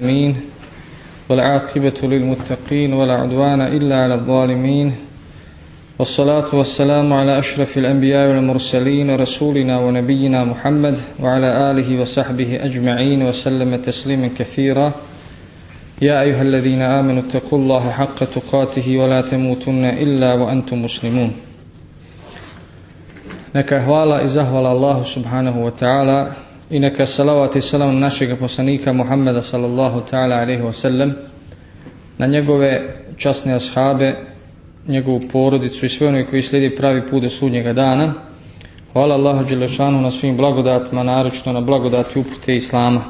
العالمين والعاقبة للمتقين ولا عدوان إلا على الظالمين. والصلاة والسلام على أشرف الأنبياء والمرسلين رسولنا ونبينا محمد وعلى آله وصحبه أجمعين وسلم تسليما كثيرا. يا أيها الذين آمنوا اتقوا الله حق تقاته ولا تموتن إلا وأنتم مسلمون. Zahvala Allahu subhanahu wa ta'ala i neka salavat i salam našeg poslanika Muhammeda sallallahu ta'ala alaihi wa sallam na njegove časne ashabe, njegovu porodicu i sve one koji slijedi pravi put do sudnjega dana. Hvala Allahu Đelešanu na svim blagodatima, naročito na blagodati upute Islama.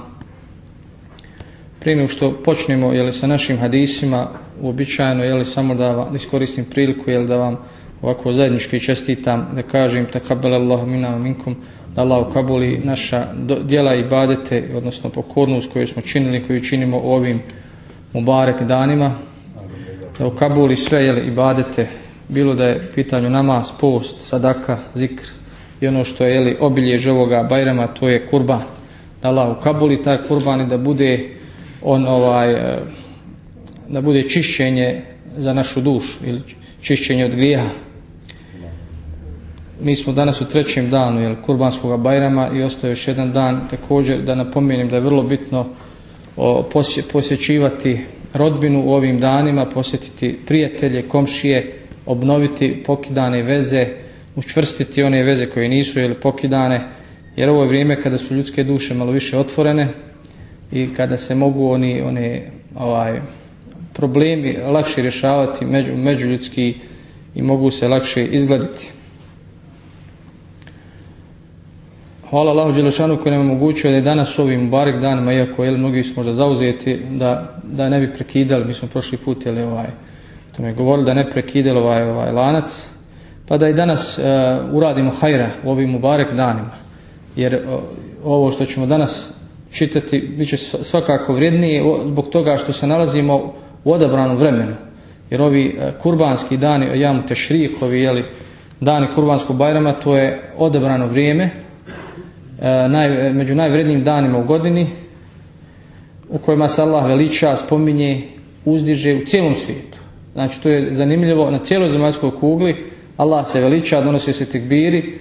Prije nego što počnemo jeli, sa našim hadisima, uobičajeno je samo da vam iskoristim priliku jeli, da vam ovako zajednički čestitam da kažem takabel Allahu minna minkum Allah ukabuli naša djela i badete odnosno pokornost koju smo činili koju činimo u ovim mubarek danima. Da ukabuli sve jeli, ibadete bilo da je pitanju namaz, post, sadaka, zikr i ono što je jeli, obiljež ovoga bajrama to je kurban. Da Allah ukabuli taj kurban i da bude on ovaj da bude čišćenje za našu dušu ili čišćenje od grijeha mi smo danas u trećem danu jel, kurbanskog bajrama i ostaje još jedan dan također da napomenem da je vrlo bitno o, posje, posjećivati rodbinu u ovim danima, posjetiti prijatelje, komšije, obnoviti pokidane veze, učvrstiti one veze koje nisu jel, pokidane, jer ovo je vrijeme kada su ljudske duše malo više otvorene i kada se mogu oni, one ovaj, problemi lakše rješavati među, međuljudski i mogu se lakše izgladiti. Hvala Allahu Đelešanu koji nam omogućuje da je danas ovim barek danima, iako jel, mnogi smo možda zauzeti, da, da ne bi prekidali, mi smo prošli put jel, ovaj, to mi je govorili da ne prekidali ovaj, ovaj lanac, pa da i danas uh, uradimo hajra u ovim mubarek danima. Jer ovo što ćemo danas čitati bit će svakako vrijednije zbog toga što se nalazimo u odabranom vremenu. Jer ovi uh, kurbanski dani, jamu tešrih, ovi jeli, dani kurbanskog bajrama, to je odabrano vrijeme, naj, među najvrednijim danima u godini u kojima se Allah veliča, spominje, uzdiže u cijelom svijetu. Znači to je zanimljivo, na cijeloj zemaljskoj kugli Allah se veliča, donosi se tekbiri,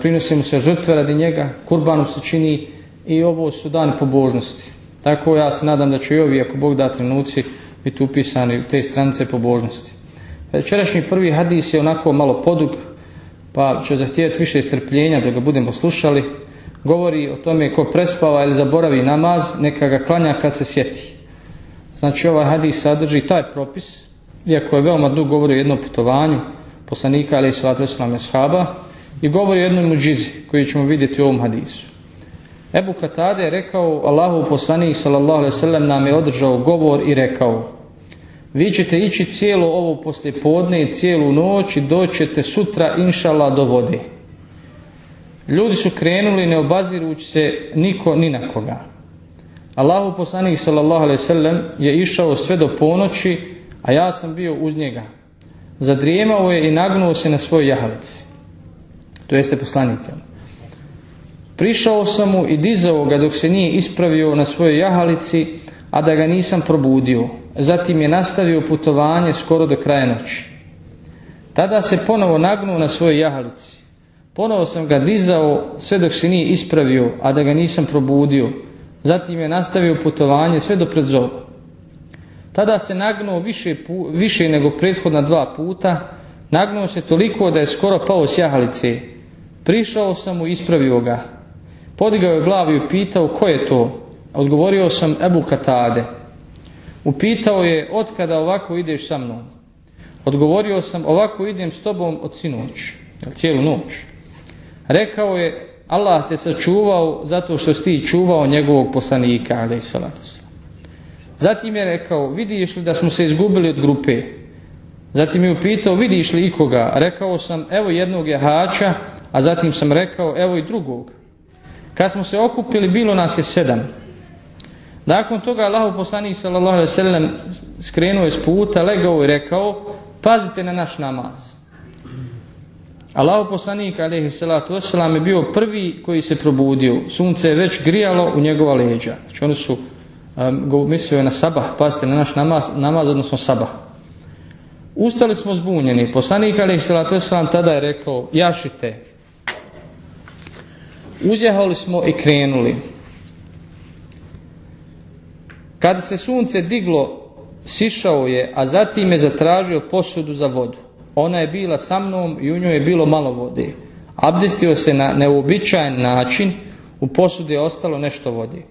prinosi mu se žrtve radi njega, kurbanom se čini i ovo su dani pobožnosti. Tako ja se nadam da će i ovi, ako Bog da trenuci, biti upisani u te stranice pobožnosti. Večerašnji prvi hadis je onako malo podug, pa će zahtijeti više strpljenja da ga budemo slušali govori o tome ko prespava ili zaboravi namaz, neka ga klanja kad se sjeti. Znači ovaj hadis sadrži taj propis, iako je veoma dug govori o jednom putovanju poslanika ali i salatu islam shaba i govori o jednoj muđizi koju ćemo vidjeti u ovom hadisu. Ebu Katade je rekao, Allahu poslanik sallallahu alaihi sallam nam je održao govor i rekao vi ćete ići cijelo ovo poslije podne i cijelu noć i doćete sutra inšala do vode. Ljudi su krenuli ne obazirujući se niko ni na koga. Allahu poslanik sallallahu alejhi ve sellem je išao sve do ponoći, a ja sam bio uz njega. Zadrijemao je i nagnuo se na svoj jahalici. To jeste poslanik. Prišao sam mu i dizao ga dok se nije ispravio na svojoj jahalici, a da ga nisam probudio. Zatim je nastavio putovanje skoro do kraja noći. Tada se ponovo nagnuo na svojoj jahalici. Ponovo sam ga dizao sve dok se nije ispravio, a da ga nisam probudio. Zatim je nastavio putovanje sve do pred zoru. Tada se nagnuo više, više nego prethodna dva puta. Nagnuo se toliko da je skoro pao s jahalice. Prišao sam mu i ispravio ga. Podigao je glavu i upitao ko je to. Odgovorio sam Ebu Katade. Upitao je otkada ovako ideš sa mnom. Odgovorio sam ovako idem s tobom od sinoć, cijelu noć. Rekao je, Allah te sačuvao zato što si ti čuvao njegovog poslanika, Zatim je rekao, vidiš li da smo se izgubili od grupe? Zatim je upitao, vidiš li ikoga? Rekao sam, evo jednog je hača, a zatim sam rekao, evo i drugog. Kad smo se okupili, bilo nas je sedam. Nakon toga Allah poslanik sallallahu alejhi ve skrenuo je s puta, legao i rekao: "Pazite na naš namaz." Allahu poslanik alejhi salatu vesselam je bio prvi koji se probudio. Sunce je već grijalo u njegova leđa. Znači oni su mislio je na sabah, pazite na naš namaz, namaz odnosno sabah. Ustali smo zbunjeni, poslanik ali salatu tada je rekao, jašite. Uzjahali smo i krenuli. Kada se sunce diglo, sišao je, a zatim je zatražio posudu za vodu. Ona je bila sa mnom i u njoj je bilo malo vode. Abdestio se na neuobičajen način, u posudi je ostalo nešto vode.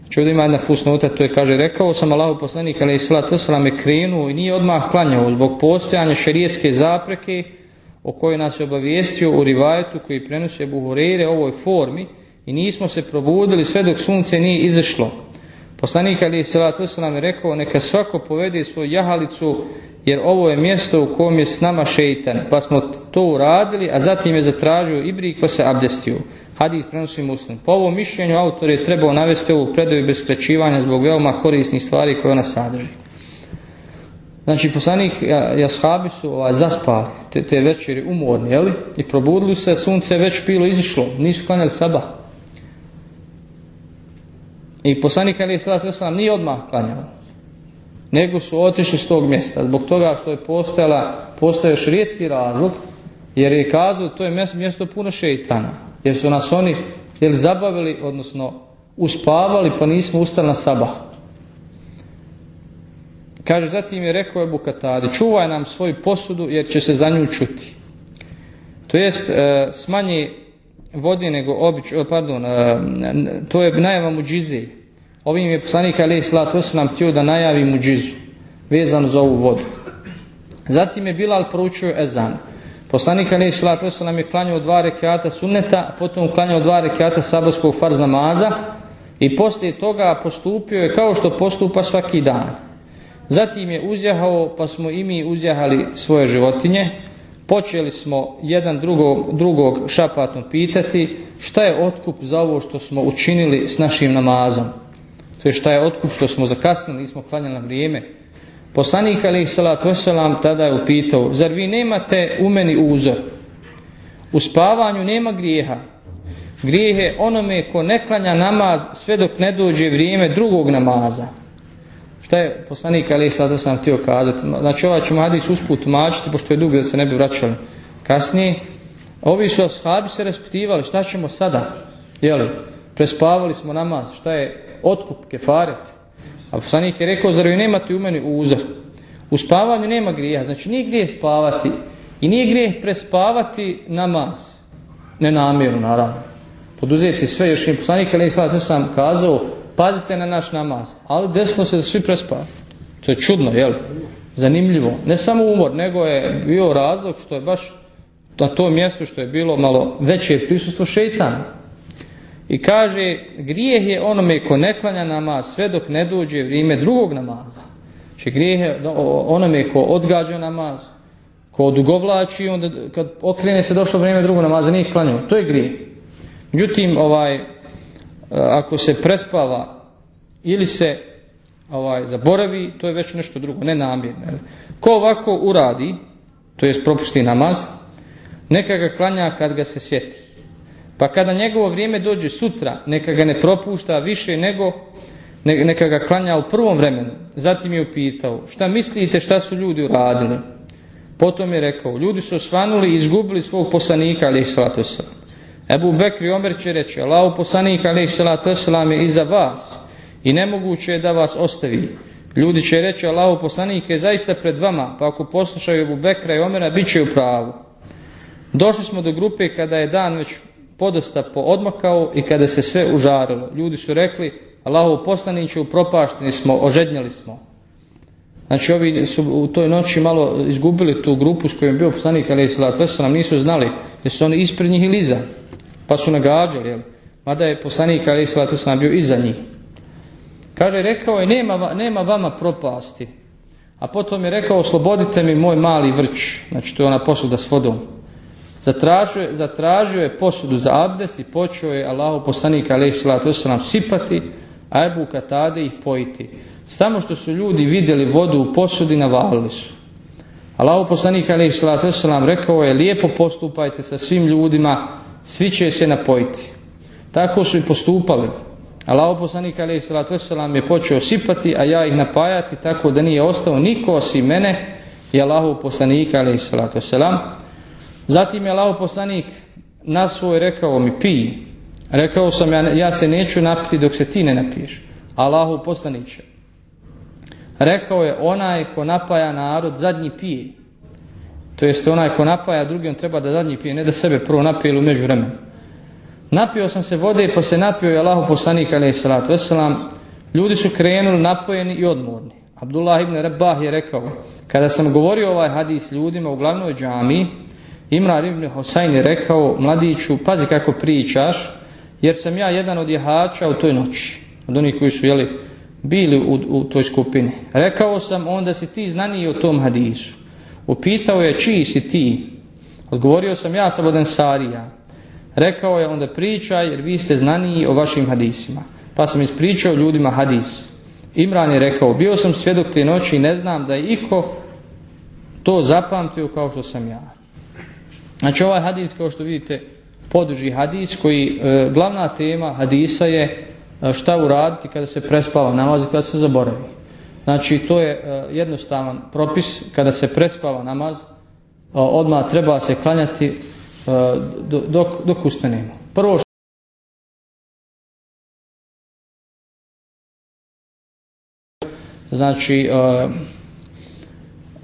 Znači ovdje ima jedna fusnota, to je kaže, rekao sam Allahu poslanik, ali to sam je krenuo i nije odmah klanjao zbog postojanja šerijetske zapreke o kojoj nas je obavijestio u rivajetu koji prenosi Ebu Hureyre ovoj formi i nismo se probudili sve dok sunce nije izašlo. Poslanik ali salatu nam je rekao neka svako povede svoju jahalicu jer ovo je mjesto u kojem je s nama šeitan. Pa smo to uradili, a zatim je zatražio ibrik pa se abdestio. Hadis prenosi muslim. Po ovom mišljenju autor je trebao navesti ovu predaju bez skraćivanja zbog veoma korisnih stvari koje ona sadrži. Znači, poslanik i ashabi su ovaj, zaspali te, te večeri umorni, jeli? I probudili se, sunce već bilo izišlo, nisu klanjali saba. I poslanik Ali Salatu Islam nije odmah klanjao, nego su otišli s tog mjesta. Zbog toga što je postojala, postojao još rijetski razlog, jer je kazao to je mjesto puno šeitana. Jer su nas oni jel, zabavili, odnosno uspavali, pa nismo ustali na sabah. Kaže, zatim je rekao Katadi, čuvaj nam svoju posudu jer će se za nju čuti. To jest, e, smanji vodi nego obič, pardon, e, to je najava muđize. Ovim je poslanik Ali Salatu nam htio da najavi muđizu, vezano za ovu vodu. Zatim je Bilal poručio Ezan. Poslanik Ali Salatu nam je klanjao dva rekata sunneta, potom klanjao dva rekata saborskog farz namaza i poslije toga postupio je kao što postupa svaki dan. Zatim je uzjahao, pa smo i mi uzjahali svoje životinje, Počeli smo jedan drugog, drugog šapatno pitati šta je otkup za ovo što smo učinili s našim namazom. To je šta je otkup što smo zakasnili, nismo klanjali na vrijeme. Poslanik ali salatu wasalam tada je upitao, zar vi nemate u meni uzor? U spavanju nema grijeha. Grijeh je onome ko ne klanja namaz sve dok ne dođe vrijeme drugog namaza. Šta je poslanik Ali sada sam htio kazati? Znači ovaj ćemo hadis usput tumačiti, pošto je dug da se ne bi vraćali kasnije. Ovi su ashabi se raspitivali, šta ćemo sada? Jeli, prespavali smo namaz, šta je otkup, kefaret. A poslanik je rekao, zar vi nemate u meni uzor? U spavanju nema grija, znači nije grijeh spavati i nije grijeh prespavati namaz. Nenamjerno, naravno. Poduzeti sve, još i poslanik Ali sada sam kazao, pazite na naš namaz. Ali desilo se da svi prespali. To je čudno, jel? Zanimljivo. Ne samo umor, nego je bio razlog što je baš na tom mjestu što je bilo malo veće prisustvo šeitana. I kaže, grijeh je onome ko ne klanja namaz sve dok ne dođe vrijeme drugog namaza. Znači grijeh je onome ko odgađa namaz, ko odugovlači, onda kad okrene se došlo vrijeme drugog namaza, nije klanjao. To je grijeh. Međutim, ovaj, ako se prespava ili se ovaj, zaboravi, to je već nešto drugo, ne namjerno. Ko ovako uradi, to jest propusti namaz, neka ga klanja kad ga se sjeti. Pa kada njegovo vrijeme dođe sutra, neka ga ne propušta više nego neka ga klanja u prvom vremenu. Zatim je upitao, šta mislite šta su ljudi uradili? Potom je rekao, ljudi su osvanuli i izgubili svog poslanika, ali i Ebu Bekri Omer će reći, Allahu poslanik alaih salatu je iza vas i nemoguće je da vas ostavi. Ljudi će reći, Allahu poslanik je zaista pred vama, pa ako poslušaju Ebu Bekra i Omera, bit će u pravu. Došli smo do grupe kada je dan već podosta poodmakao i kada se sve užarilo. Ljudi su rekli, Allahu poslaniće, upropašteni smo, ožednjali smo. Znači ovi su u toj noći malo izgubili tu grupu s kojom je bio poslanik, ali nam nisu znali jesu oni ispred njih ili iza. Pa su nagađali, jel? Mada je poslanik Ali sam bio iza njih. Kaže, rekao je, nema, nema vama propasti. A potom je rekao, oslobodite mi moj mali vrč. Znači, to je ona posuda s vodom. Zatražio, zatražio je posudu za abdest i počeo je Allahu poslanik Ali Islatu nam sipati, a Ebu Katade ih pojiti. Samo što su ljudi vidjeli vodu u posudi, navalili su. Allahu poslanik Ali Islatu rekao je, lijepo postupajte sa svim ljudima, svi će se napojiti. Tako su i postupali. Allah poslanik alaih salatu wasalam je počeo sipati, a ja ih napajati tako da nije ostao niko osim mene i Allahu poslanika alaih salatu wasalam. Zatim je Allah poslanik na svoj rekao mi pij. Rekao sam ja, ja se neću napiti dok se ti ne napiješ. Allahu poslaniće. Rekao je onaj ko napaja narod zadnji pije. To jest onaj ko napaja drugi on treba da zadnji pije, ne da sebe prvo napije ili umeđu. Napio sam se vode pa se napio je Allahu poslanik alaih salatu wasalam. Ljudi su krenuli napojeni i odmorni. Abdullah ibn Rabah je rekao, kada sam govorio ovaj hadis ljudima u glavnoj džami, Imran ibn Hosain je rekao, mladiću, pazi kako pričaš, jer sam ja jedan od jehača u toj noći, od onih koji su jeli, bili u, u toj skupini. Rekao sam, onda si ti znaniji o tom hadisu. Upitao je, čiji si ti? Odgovorio sam, ja sam od Ensarija. Rekao je, onda pričaj, jer vi ste znaniji o vašim hadisima. Pa sam ispričao ljudima hadis. Imran je rekao, bio sam svjedok te noći i ne znam da je iko to zapamtio kao što sam ja. Znači ovaj hadis kao što vidite poduži hadis koji e, glavna tema hadisa je e, šta uraditi kada se prespava namaz i kada se zaboravi. Znači to je e, jednostavan propis kada se prespava namaz e, odmah treba se klanjati e, dok, dok ustanemo. Prvo što znači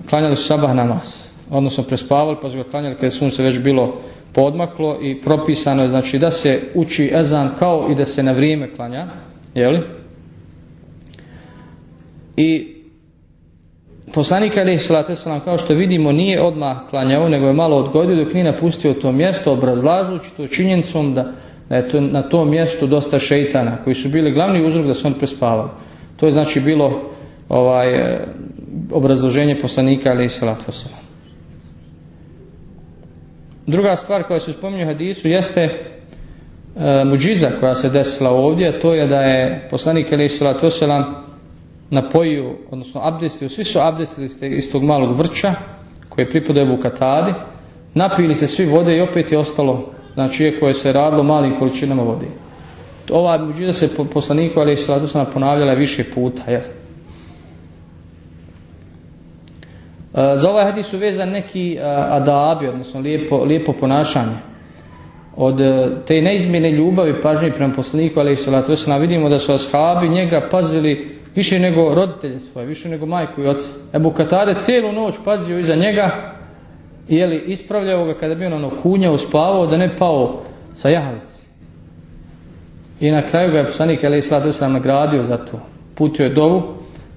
klanjali su sabah namaz odnosno prespavali pa su ga klanjali kada je sunce već bilo podmaklo i propisano je znači da se uči ezan kao i da se na vrijeme klanja jeli? i poslanik Ali Salatelsalam kao što vidimo nije odmah klanjao nego je malo odgodio dok nije napustio to mjesto obrazlažući to činjenicom da, da je to, na tom mjestu dosta šeitana koji su bili glavni uzrok da se on prespavao to je znači bilo ovaj obrazloženje poslanika Ali Salatelsalam Druga stvar koja se spominje u hadisu jeste e, muđiza koja se desila ovdje, to je da je poslanik Ali Salatu napojio, odnosno abdestio, svi su abdestili iz tog malog vrča koji je pripadao Katadi, napili se svi vode i opet je ostalo, znači je koje se radilo malim količinama vode. Ova muđiza se poslaniku Ali Salatu ponavljala više puta, jer Za ovaj hadis su vezan neki adabi, odnosno lijepo, lijepo ponašanje. Od te neizmjene ljubavi, pažnje prema poslaniku, ali i salatu vidimo da su ashabi njega pazili više nego roditelje svoje, više nego majku i oca. Ebu Katade cijelu noć pazio iza njega i jeli, ispravljao ga kada bi on ono kunjao, spavao, da ne pao sa jahalici. I na kraju ga je poslanik, ali i salatu nagradio za to. Putio je dovu,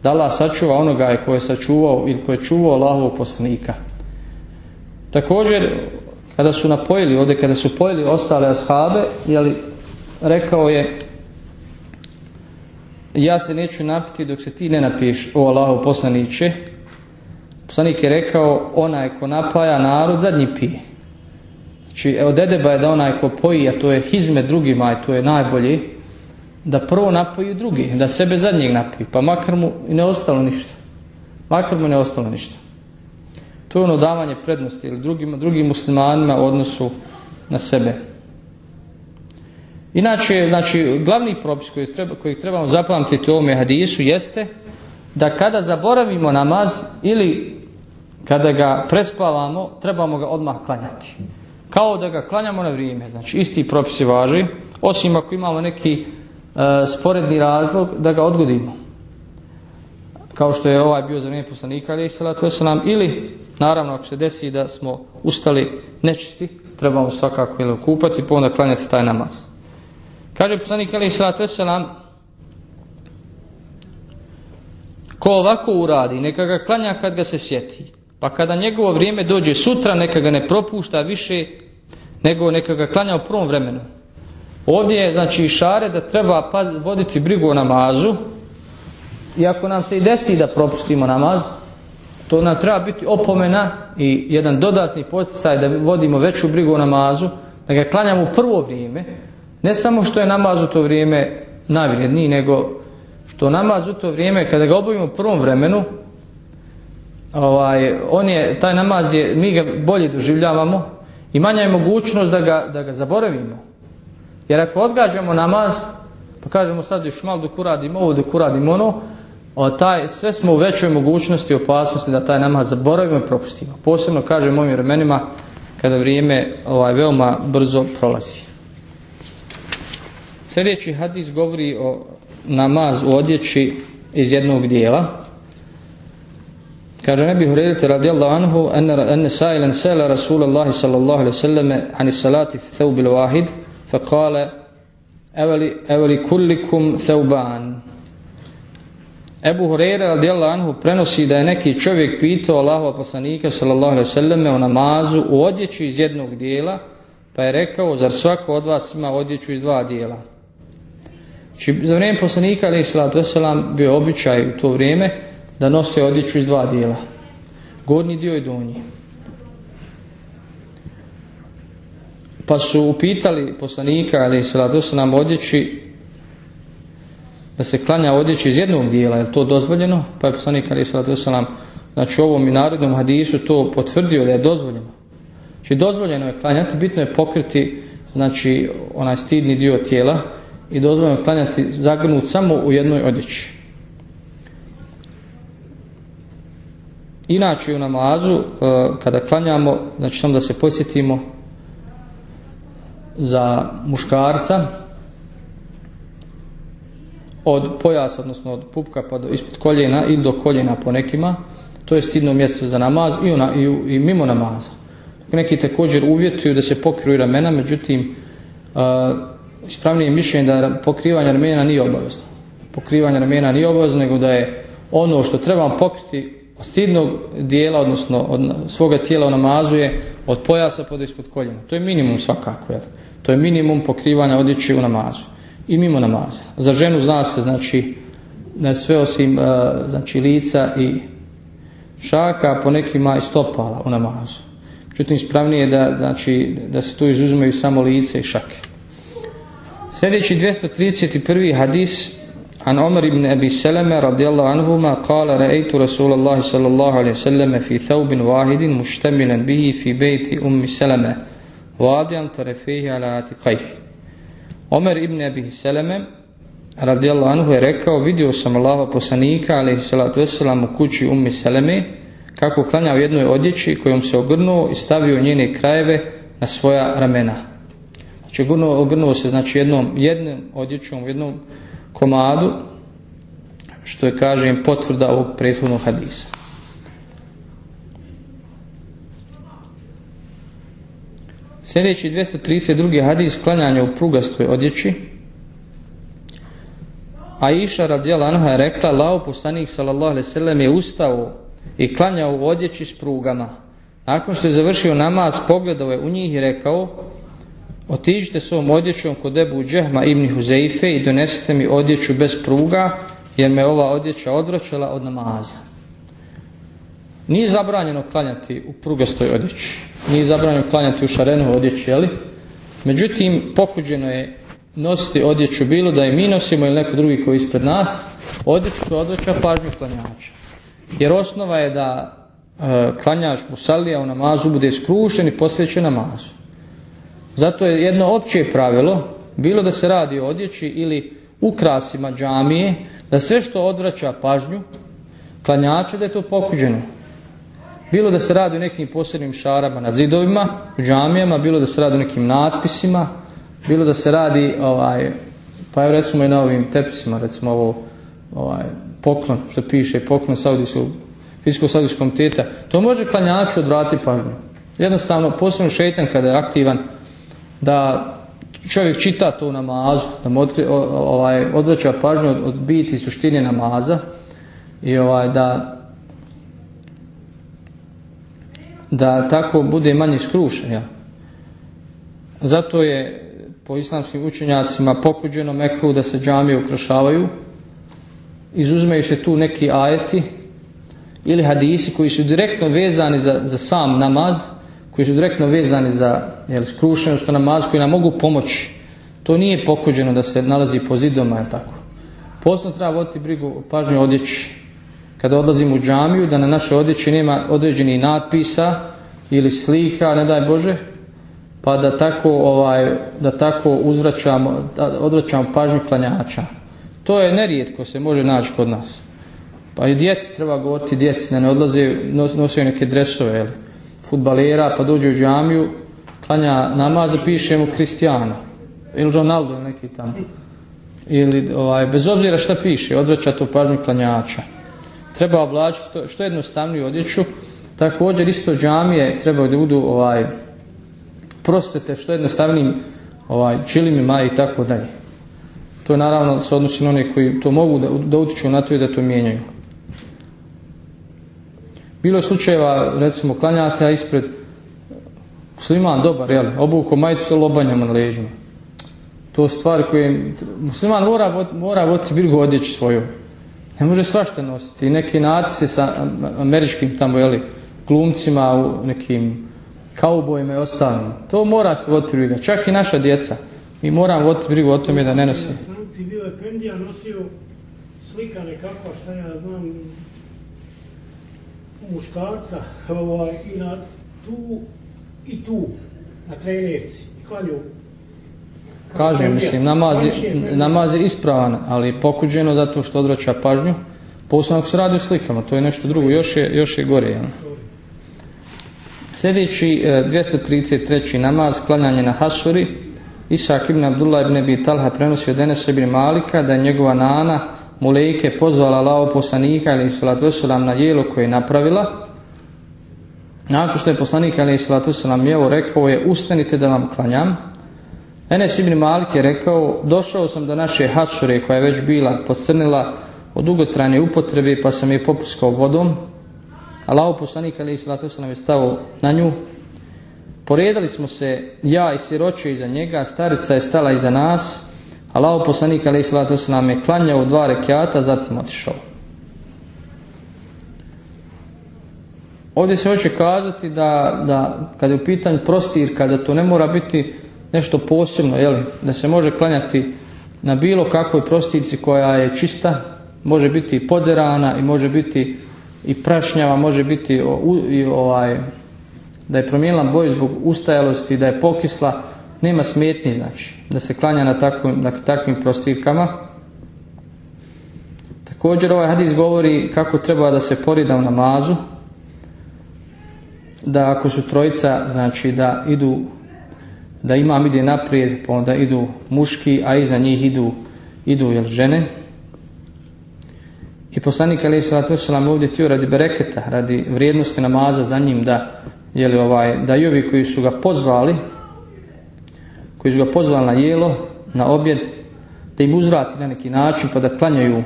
da Allah sačuva onoga koje je sačuvao ili koje je čuvao Allahovog poslanika. Također, kada su napojili, ovdje kada su pojili ostale ashabe, jeli, rekao je ja se neću napiti dok se ti ne napiješ o Allahov poslaniće. Poslanik je rekao onaj ko napaja narod zadnji pije. Znači, evo dedeba je da onaj ko poji, a to je hizme drugima i to je najbolji, da prvo napoji drugi, da sebe zadnjeg napoji, pa makar mu i ne ostalo ništa. Makar mu ne ostalo ništa. To je ono davanje prednosti ili drugim, drugim muslimanima u odnosu na sebe. Inače, znači, glavni propis koji, treba, koji trebamo zapamtiti u ovome hadisu jeste da kada zaboravimo namaz ili kada ga prespavamo, trebamo ga odmah klanjati. Kao da ga klanjamo na vrijeme. Znači, isti propisi važi, osim ako imamo neki sporedni razlog da ga odgodimo. Kao što je ovaj bio za vrijeme poslanika ali salatu wasalam, ili naravno ako se desi da smo ustali nečisti, trebamo svakako ili okupati pa onda klanjati taj namaz. Kaže poslanik ali salatu wasalam, ko ovako uradi, neka ga klanja kad ga se sjeti. Pa kada njegovo vrijeme dođe sutra, neka ga ne propušta više, nego neka ga klanja u prvom vremenu. Ovdje je znači šare da treba paz, voditi brigu o namazu i ako nam se i desi da propustimo namaz, to nam treba biti opomena i jedan dodatni posticaj da vodimo veću brigu o namazu, da ga klanjamo u prvo vrijeme, ne samo što je namaz u to vrijeme najvrijedniji, nego što namaz u to vrijeme, kada ga obavimo u prvom vremenu, ovaj, on je, taj namaz je, mi ga bolje doživljavamo i manja je mogućnost da ga, da ga zaboravimo. Jer ako odgađamo namaz, Pa kažemo sad još malo dok uradimo ovo, dok uradimo ono, a taj, sve smo u većoj mogućnosti i opasnosti da taj namaz zaboravimo i propustimo. Posebno kažem u mojim vremenima kada vrijeme ovaj, veoma brzo prolazi. Sljedeći hadis govori o namaz u odjeći iz jednog dijela. Kaže Nebi Hureyre radijallahu anhu enne sa'ilan sa'ila Rasulallahi sallallahu alaihi sallam ani salati wahid kale eveli, kullikum thawban Ebu Hureyre radijallahu anhu prenosi da je neki čovjek pitao Allahova poslanika sallallahu alaihi sallam o namazu u odjeći iz jednog dijela pa je rekao zar svako od vas ima odjeću iz dva dijela Či za vrijeme poslanika alaihi sallatu wasallam bio običaj u to vrijeme da nose odjeću iz dva dijela. Gornji dio i donji. Pa su upitali poslanika, ali se nam odjeći da se klanja odjeći iz jednog dijela, je to dozvoljeno? Pa je poslanik, ali se nam znači u ovom narodnom hadisu to potvrdio da je dozvoljeno. Znači dozvoljeno je klanjati, bitno je pokriti znači onaj stidni dio tijela i dozvoljeno je klanjati zagrnut samo u jednoj odjeći. Inače u namazu kada klanjamo, znači samo da se podsjetimo za muškarca od pojasa, odnosno od pupka pa do ispod koljena ili do koljena po nekima, to je stidno mjesto za namaz i, ona, i, i mimo namaza. Neki također uvjetuju da se pokriju ramena, međutim ispravnije mišljenje da pokrivanje ramena nije obavezno. Pokrivanje ramena nije obavezno, nego da je ono što trebamo pokriti od stidnog dijela, odnosno od svoga tijela u namazu je od pojasa pod ispod koljena. To je minimum svakako. Jel? To je minimum pokrivanja odjeće u namazu. I mimo namaza. Za ženu zna se, znači, da sve osim e, znači, lica i šaka, po nekima i stopala u namazu. Međutim, ispravnije je da, znači, da se tu izuzmeju samo lice i šake. Sljedeći 231. hadis An Omer ibn Abi Seleme radijallahu anhuma kala ra'aytu Rasulallahi sallallahu alaihi sallame fi thaubin wahidin muštemilen bihi fi bejti ummi Seleme Vadijan tarefihi ala atikajh. Omer ibn Abi Seleme radijallahu anhu je rekao vidio sam Allaha poslanika ali salatu wasalam u kući Ummi Seleme kako klanja u jednoj odjeći kojom se ogrnuo i stavio njene krajeve na svoja ramena. Znači ogrnuo, ogrnuo se znači jednom, jednom odjećom, jednom komadu što je kažem potvrda ovog prethodnog hadisa. Sljedeći 232. hadis klanjanje u prugastoj odjeći. A iša radijala anha je rekla, lao poslanik sallallahu je ustao i klanjao u odjeći s prugama. Nakon što je završio namaz, pogledao je u njih i rekao, otiđite s ovom odjećom kod Ebu Džehma ibn Huzeife i donesite mi odjeću bez pruga, jer me ova odjeća odvraćala od namaza. Nije zabranjeno klanjati u prugastoj odjeći. Nije zabranjeno klanjati u šarenu odjeći, jeli? Međutim, pokuđeno je nositi odjeću bilo da je mi nosimo ili neko drugi koji je ispred nas, odjeću odvraća pažnju klanjača. Jer osnova je da e, klanjač musalija u namazu bude skrušen i posvećen namazu. Zato je jedno opće pravilo, bilo da se radi o odjeći ili ukrasima džamije, da sve što odvraća pažnju, klanjača da je to pokuđeno. Bilo da se radi o nekim posebnim šarama na zidovima, u džamijama, bilo da se radi o nekim natpisima, bilo da se radi, ovaj, pa evo recimo i na ovim tepisima, recimo ovo ovaj, poklon, što piše poklon Saudijskog, Fiskog Saudijskog komiteta, to može klanjaču odvratiti pažnju. Jednostavno, posebno šeitan kada je aktivan, da čovjek čita to namazu, da mu ovaj, odvraća pažnju od, od biti suštine namaza i ovaj, da da tako bude manje skrušen. Ja. Zato je po islamskim učenjacima pokuđeno mekru da se džamije ukrašavaju, izuzmeju se tu neki ajeti ili hadisi koji su direktno vezani za, za sam namaz, koji su direktno vezani za jel, skrušenost u namazu, koji nam mogu pomoći. To nije pokuđeno da se nalazi po zidoma, jel tako? Posledno treba voditi brigu pažnju odjeći. Kada odlazimo u džamiju, da na našoj odjeći nema određenih natpisa ili slika, ne daj Bože, pa da tako, ovaj, da tako uzvraćamo, da odvraćamo pažnju klanjača. To je nerijetko se može naći kod nas. Pa i djeci treba govoriti djeci, da ne odlaze, nos, nosio neke dresove, jel, futbalera, pa dođe u džamiju, klanja namaz, piše mu Kristijano, ili Ronaldo neki tamo. Ili, ovaj, bez obzira šta piše, odvraća to pažnju klanjača. Treba oblačiti što, jednostavniju odjeću, također isto džamije trebaju da budu ovaj, prostete što jednostavnim ovaj, čilimima i tako dalje. To je naravno se odnosi na one koji to mogu da, da utiču na to i da to mijenjaju. Bilo je slučajeva, recimo, klanjate, a ispred musliman dobar, jel, obuko majicu sa lobanjama na leđima. To su stvari koje musliman mora, mora voditi brigu odjeći svoju. Ne može svašta nositi. I neki natpisi sa američkim tamo, jeli, glumcima u nekim kaubojima i ostalim. To mora se voditi briga. Čak i naša djeca. Mi moramo voditi brigu o tome da ne nosi. Stranci bio je pendija nosio slika nekakva, šta ja znam, muškarca ovaj, i na tu i tu, na trenerci, klanju. Kažem, mislim, namaz je, namaz je ispravan, ali pokuđeno zato što odvraća pažnju. Posebno ako se radi o slikama, to je nešto drugo, još je, još je gore. Jel? Sljedeći 233. namaz, klanjanje na Hasuri. Isak ibn Abdullah ibn Abi Talha prenosi od Enes ibn Malika da je njegova nana Mulejke pozvala lao poslanika ili salatu na jelo koje je napravila. Nakon što je poslanik ili salatu jeo, rekao je ustanite da vam klanjam. Enes ibn Malik je rekao došao sam do naše Hasure koja je već bila pocrnila od dugotrajne upotrebe pa sam je popuskao vodom. Allahu poslanik ali salatu wasalam je stao na nju. Poredali smo se ja i siroče iza njega, starica je stala iza nas. Allahu poslanik ali salatu wasalam je klanjao dva rekiata, zatim otišao. Ovdje se hoće kazati da, da kada je u pitanju prostir, kada to ne mora biti nešto posebno, jeli, da se može klanjati na bilo kakvoj prostirci koja je čista, može biti poderana i može biti i prašnjava, može biti o, i ovaj, da je promijenila boju zbog ustajalosti, da je pokisla, nema smetnji znači, da se klanja na, takvim, na takvim prostirkama. Također ovaj hadis govori kako treba da se porida u namazu, da ako su trojica, znači da idu da imam ide naprijed, pa onda idu muški, a iza njih idu, idu jel, žene. I poslanik Ali Salatu ovdje tio radi bereketa, radi vrijednosti namaza za njim da, jeli, ovaj, da i ovi koji su ga pozvali, koji su ga pozvali na jelo, na objed, da im uzvrati na neki način pa da klanjaju,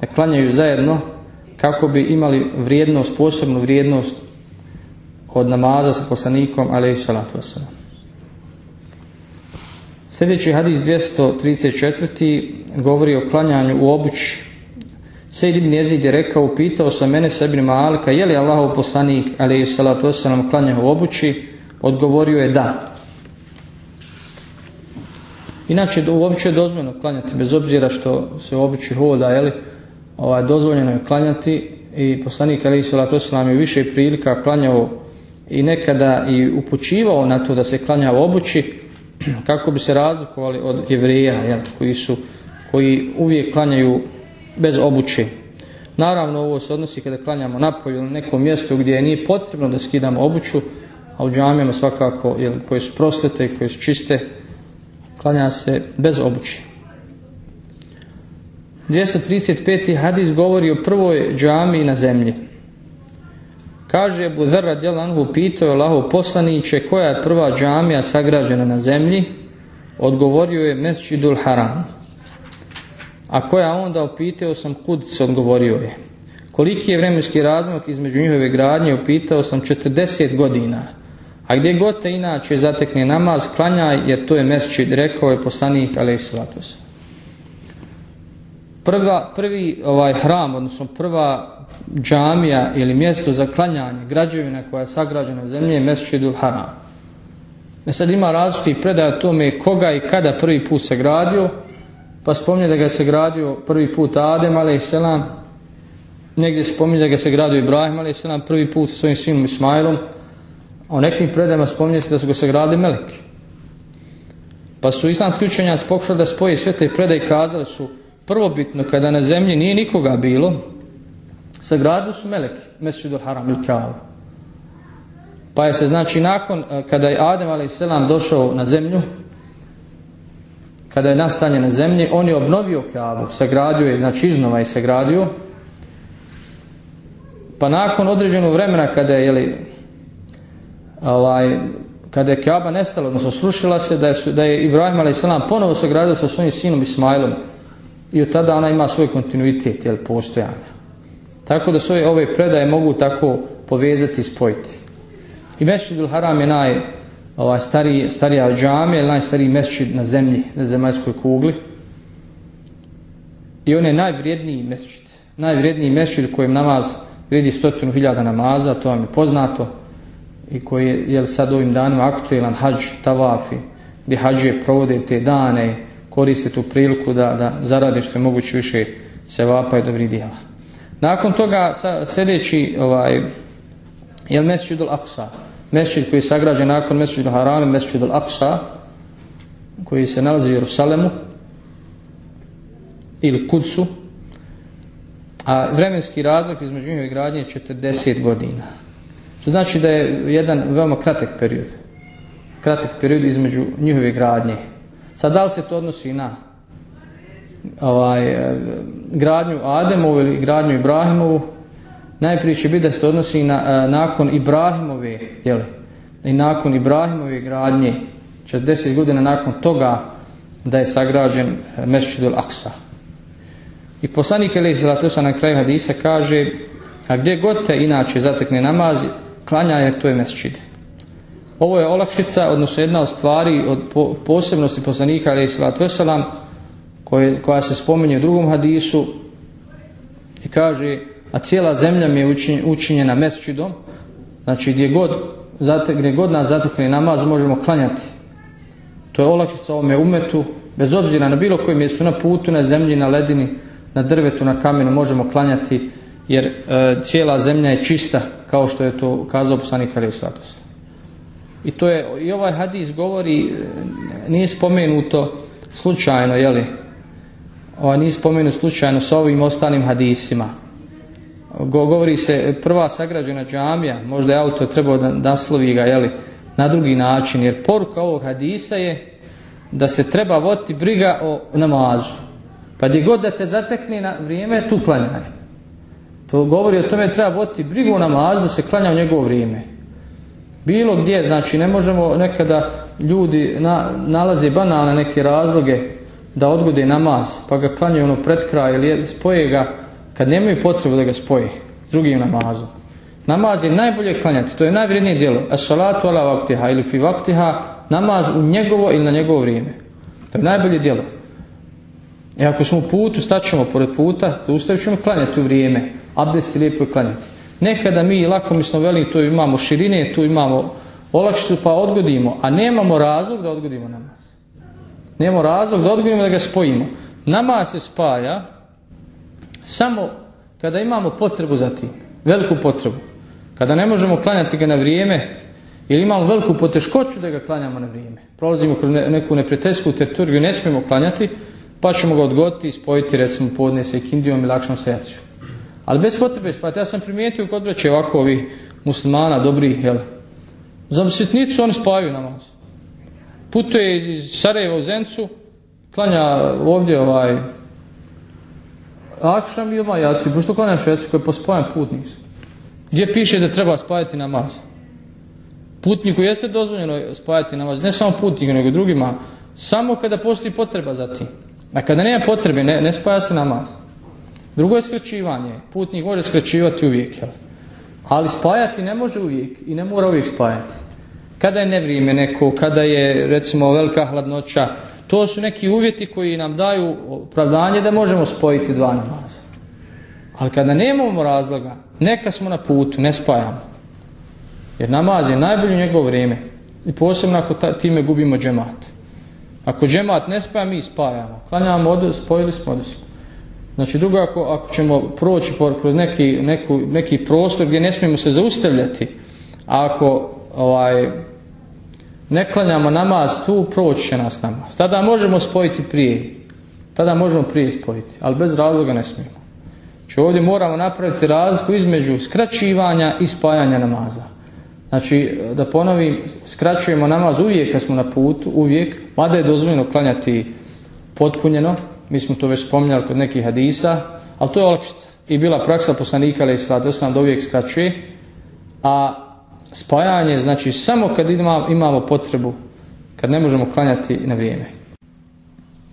da klanjaju zajedno kako bi imali vrijednost, posebnu vrijednost od namaza sa poslanikom alaihi salatu. Sljedeći hadis 234. govori o klanjanju u obući. Sejid ibn Jezid je rekao, pitao sam mene sa ibn je li Allahov poslanik, ali salatu wasalam, klanjao u obući? Odgovorio je da. Inače, u obući je dozvoljeno klanjati, bez obzira što se u obući hoda, je li, ovaj, dozvoljeno je klanjati i poslanik, ali salatu wasalam, je više prilika klanjao i nekada i upućivao na to da se klanja u obući, kako bi se razlikovali od jevreja jel, koji su koji uvijek klanjaju bez obuće. Naravno ovo se odnosi kada klanjamo napolju na nekom mjestu gdje nije potrebno da skidamo obuću, a u džamijama svakako jel, koje su proslete i koje su čiste, klanja se bez obuće. 235. hadis govori o prvoj džamiji na zemlji. Kaže Abu Dharr pitao je Allahov poslaniće koja je prva džamija sagrađena na zemlji? Odgovorio je Mesjidul Haram. A koja onda upitao sam Kudic, odgovorio je. Koliki je vremenski razmak između njihove gradnje, upitao sam 40 godina. A gdje god te inače zatekne namaz, klanjaj, jer to je mesčid, rekao je poslanik Aleyhisalatus. Prva, prvi ovaj hram, odnosno prva džamija ili mjesto za klanjanje, građevina koja je sagrađena na zemlji je Mesčidul Haram. E sad ima različitih predaja o tome koga i kada prvi put se gradio, pa spominje da ga se gradio prvi put Adem a.s. Negdje spominje da ga se gradio Ibrahim a.s. prvi put sa svojim sinom Ismailom, A u nekim predajama spominje se da su ga sagradili meleki. Pa su islamski učenjaci pokušali da spoje sve te predaje i kazali su prvobitno kada na zemlji nije nikoga bilo, sagradili su meleki, Mesjidul Haram ili Kaabu. Pa je se znači nakon kada je Adem a.s. došao na zemlju, kada je nastanjen na zemlji, on je obnovio Kaabu, sagradio je, znači iznova je sagradio, pa nakon određenog vremena kada je, jeli, ovaj, kada je Kaaba nestala, odnosno srušila se, da je, da je Ibrahim a.s. ponovo sagradio sa svojim sinom Ismailom i od tada ona ima svoj kontinuitet, jel, postojanja. Tako da svoje ove predaje mogu tako povezati i spojiti. I Mešidul Haram je naj, ovaj, stariji, starija džame, najstariji mesčid na zemlji, na zemaljskoj kugli. I on je najvrijedniji mesčid. Najvrijedniji mesčid kojem namaz vrijedi stotinu hiljada namaza, to vam je poznato. I koji je jel, sad ovim danima aktuelan hađ, tavafi, gdje hađije provode te dane, koriste tu priliku da, da zarade što je moguće više se vapa i dobrih dijela. Nakon toga sljedeći ovaj, je Mesjid al-Aqsa. Koji je sagrađen nakon Mesjid al-Harami, Mesjid al-Aqsa, koji se nalazi u Jerusalemu ili Kudsu. A vremenski razlog između njihove gradnje je 40 godina. Što znači da je jedan veoma kratak period. Kratak period između njihove gradnje. Sad da li se to odnosi na ovaj, gradnju Ademovu ili gradnju Ibrahimovu, najprije će biti da se to odnosi na, nakon Ibrahimove, jel, i nakon Ibrahimove gradnje, 40 godina nakon toga da je sagrađen Mesčidul Aksa. I poslanik Elih Zlatusa na kraju hadisa kaže, a gdje god te inače zatekne namaz, klanja je to je Mesčid. Ovo je olakšica, odnosno jedna od stvari od posebnosti poslanika Elih Zlatusa koje, koja se spominje u drugom hadisu i kaže a cijela zemlja mi je učinjena mesčidom znači gdje god, gdje god nas zatekne namaz možemo klanjati to je olakšica ovome umetu bez obzira na bilo kojem mjestu na putu, na zemlji, na ledini na drvetu, na kamenu možemo klanjati jer e, cijela zemlja je čista kao što je to kazao poslanik Ali. I to je, i ovaj hadis govori, e, nije spomenuto slučajno, jeli, ovaj, nije spomenut slučajno sa ovim ostalim hadisima. Govori se prva sagrađena džamija, možda je autor trebao da naslovi ga jeli, na drugi način, jer poruka ovog hadisa je da se treba voditi briga o namazu. Pa gdje god da te zatekne na vrijeme, tu klanjaj. To govori o tome treba voditi brigu o namazu, da se klanja u njegovo vrijeme. Bilo gdje, znači ne možemo nekada ljudi na, nalaze banalne neke razloge da odgode namaz, pa ga klanjaju ono pred kraj ili spoje ga kad nemaju potrebu da ga spoje s drugim namazom. Namaz je najbolje klanjati, to je najvrednije djelo. A salatu ala vaktiha ili fi vaktiha, namaz u njegovo ili na njegovo vrijeme. To je najbolje djelo. I ako smo u putu, staćemo pored puta, ustavit ćemo klanjati u vrijeme. Abdest je lijepo je klanjati. Nekada mi lako smo veli, tu imamo širine, tu imamo olakšicu pa odgodimo, a nemamo razlog da odgodimo namaz. Nemamo razlog da odgodimo da ga spojimo. Nama se spaja samo kada imamo potrebu za tim. Veliku potrebu. Kada ne možemo klanjati ga na vrijeme ili imamo veliku poteškoću da ga klanjamo na vrijeme. Prolazimo kroz neku neprijateljsku teritoriju ne smijemo klanjati, pa ćemo ga odgoditi i spojiti recimo podne sa ikindijom i lakšom sejaciju. Ali bez potrebe spajati. Ja sam primijetio kod braće ovako ovih muslimana, dobrih, jel? Za sitnicu oni spajaju namaz putuje iz Sarajeva u Zencu, klanja ovdje ovaj Akšam i ima jaci, pošto klanjaš jaci koji je pospojan putnik. Gdje piše da treba spajati namaz? Putniku jeste dozvoljeno spajati namaz, ne samo putniku, nego drugima, samo kada postoji potreba za tim. A kada nema potrebe, ne, ne spaja se namaz. Drugo je skraćivanje. Putnik može skraćivati uvijek, jel? Ali spajati ne može uvijek i ne mora uvijek spajati kada je nevrijeme neko, kada je recimo velika hladnoća, to su neki uvjeti koji nam daju opravdanje da možemo spojiti dva namaza. Ali kada nemamo razloga, neka smo na putu, ne spajamo. Jer namaz je najbolji u njegovo vrijeme. I posebno ako time gubimo džemat. Ako džemat ne spaja, mi spajamo. Klanjamo, od, spojili smo, odnosno. Znači drugo, ako, ako ćemo proći kroz neki, neku, neki prostor gdje ne smijemo se zaustavljati, a ako ovaj, ne klanjamo namaz tu, proći će nas namaz. Tada možemo spojiti prije. Tada možemo prije spojiti, ali bez razloga ne smijemo. Znači ovdje moramo napraviti razliku između skraćivanja i spajanja namaza. Znači, da ponovim, skraćujemo namaz uvijek kad smo na putu, uvijek, mada je dozvoljeno klanjati potpunjeno, mi smo to već spominjali kod nekih hadisa, ali to je olakšica. I bila praksa poslanika, ali i da uvijek skraćuje, a spajanje, znači samo kad imamo potrebu, kad ne možemo klanjati na vrijeme.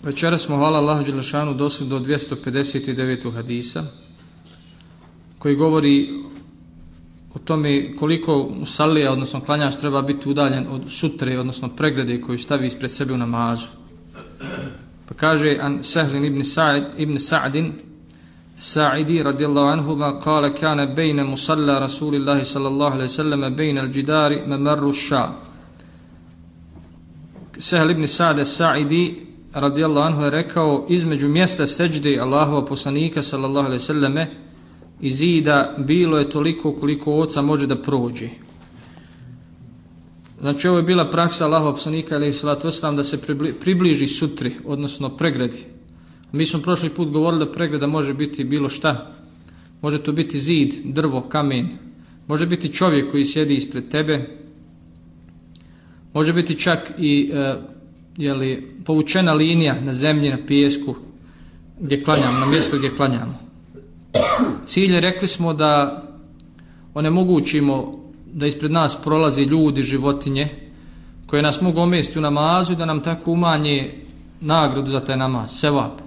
Večera smo, hvala Allahu Đelešanu, dosli do 259. hadisa, koji govori o tome koliko musalija, odnosno klanjač, treba biti udaljen od sutre, odnosno pregrade koju stavi ispred sebe u namazu. Pa kaže an Sahlin ibn, Sa'id, ibn Sa'din, Sa'idi radijallahu anhu ma kale kane bejne musalla Rasulillahi sallallahu alaihi sallam bejne al-đidari memarru ša. Sahl ibn Sa'd Sa'idi radijallahu anhu je rekao između mjesta seđde Allahova poslanika sallallahu alaihi sallame i zida bilo je toliko koliko oca može da prođe. Znači ovo je bila praksa Allahova poslanika alaihi sallatu da se približi sutri, odnosno pregradi. Mi smo prošli put govorili da pregrada može biti bilo šta. Može to biti zid, drvo, kamen. Može biti čovjek koji sjedi ispred tebe. Može biti čak i e, jeli, povučena linija na zemlji, na pijesku, gdje klanjamo, na mjestu gdje klanjamo. Cilj je, rekli smo da onemogućimo da ispred nas prolazi ljudi, životinje, koje nas mogu omesti u namazu i da nam tako umanje nagradu za taj namaz, sevap.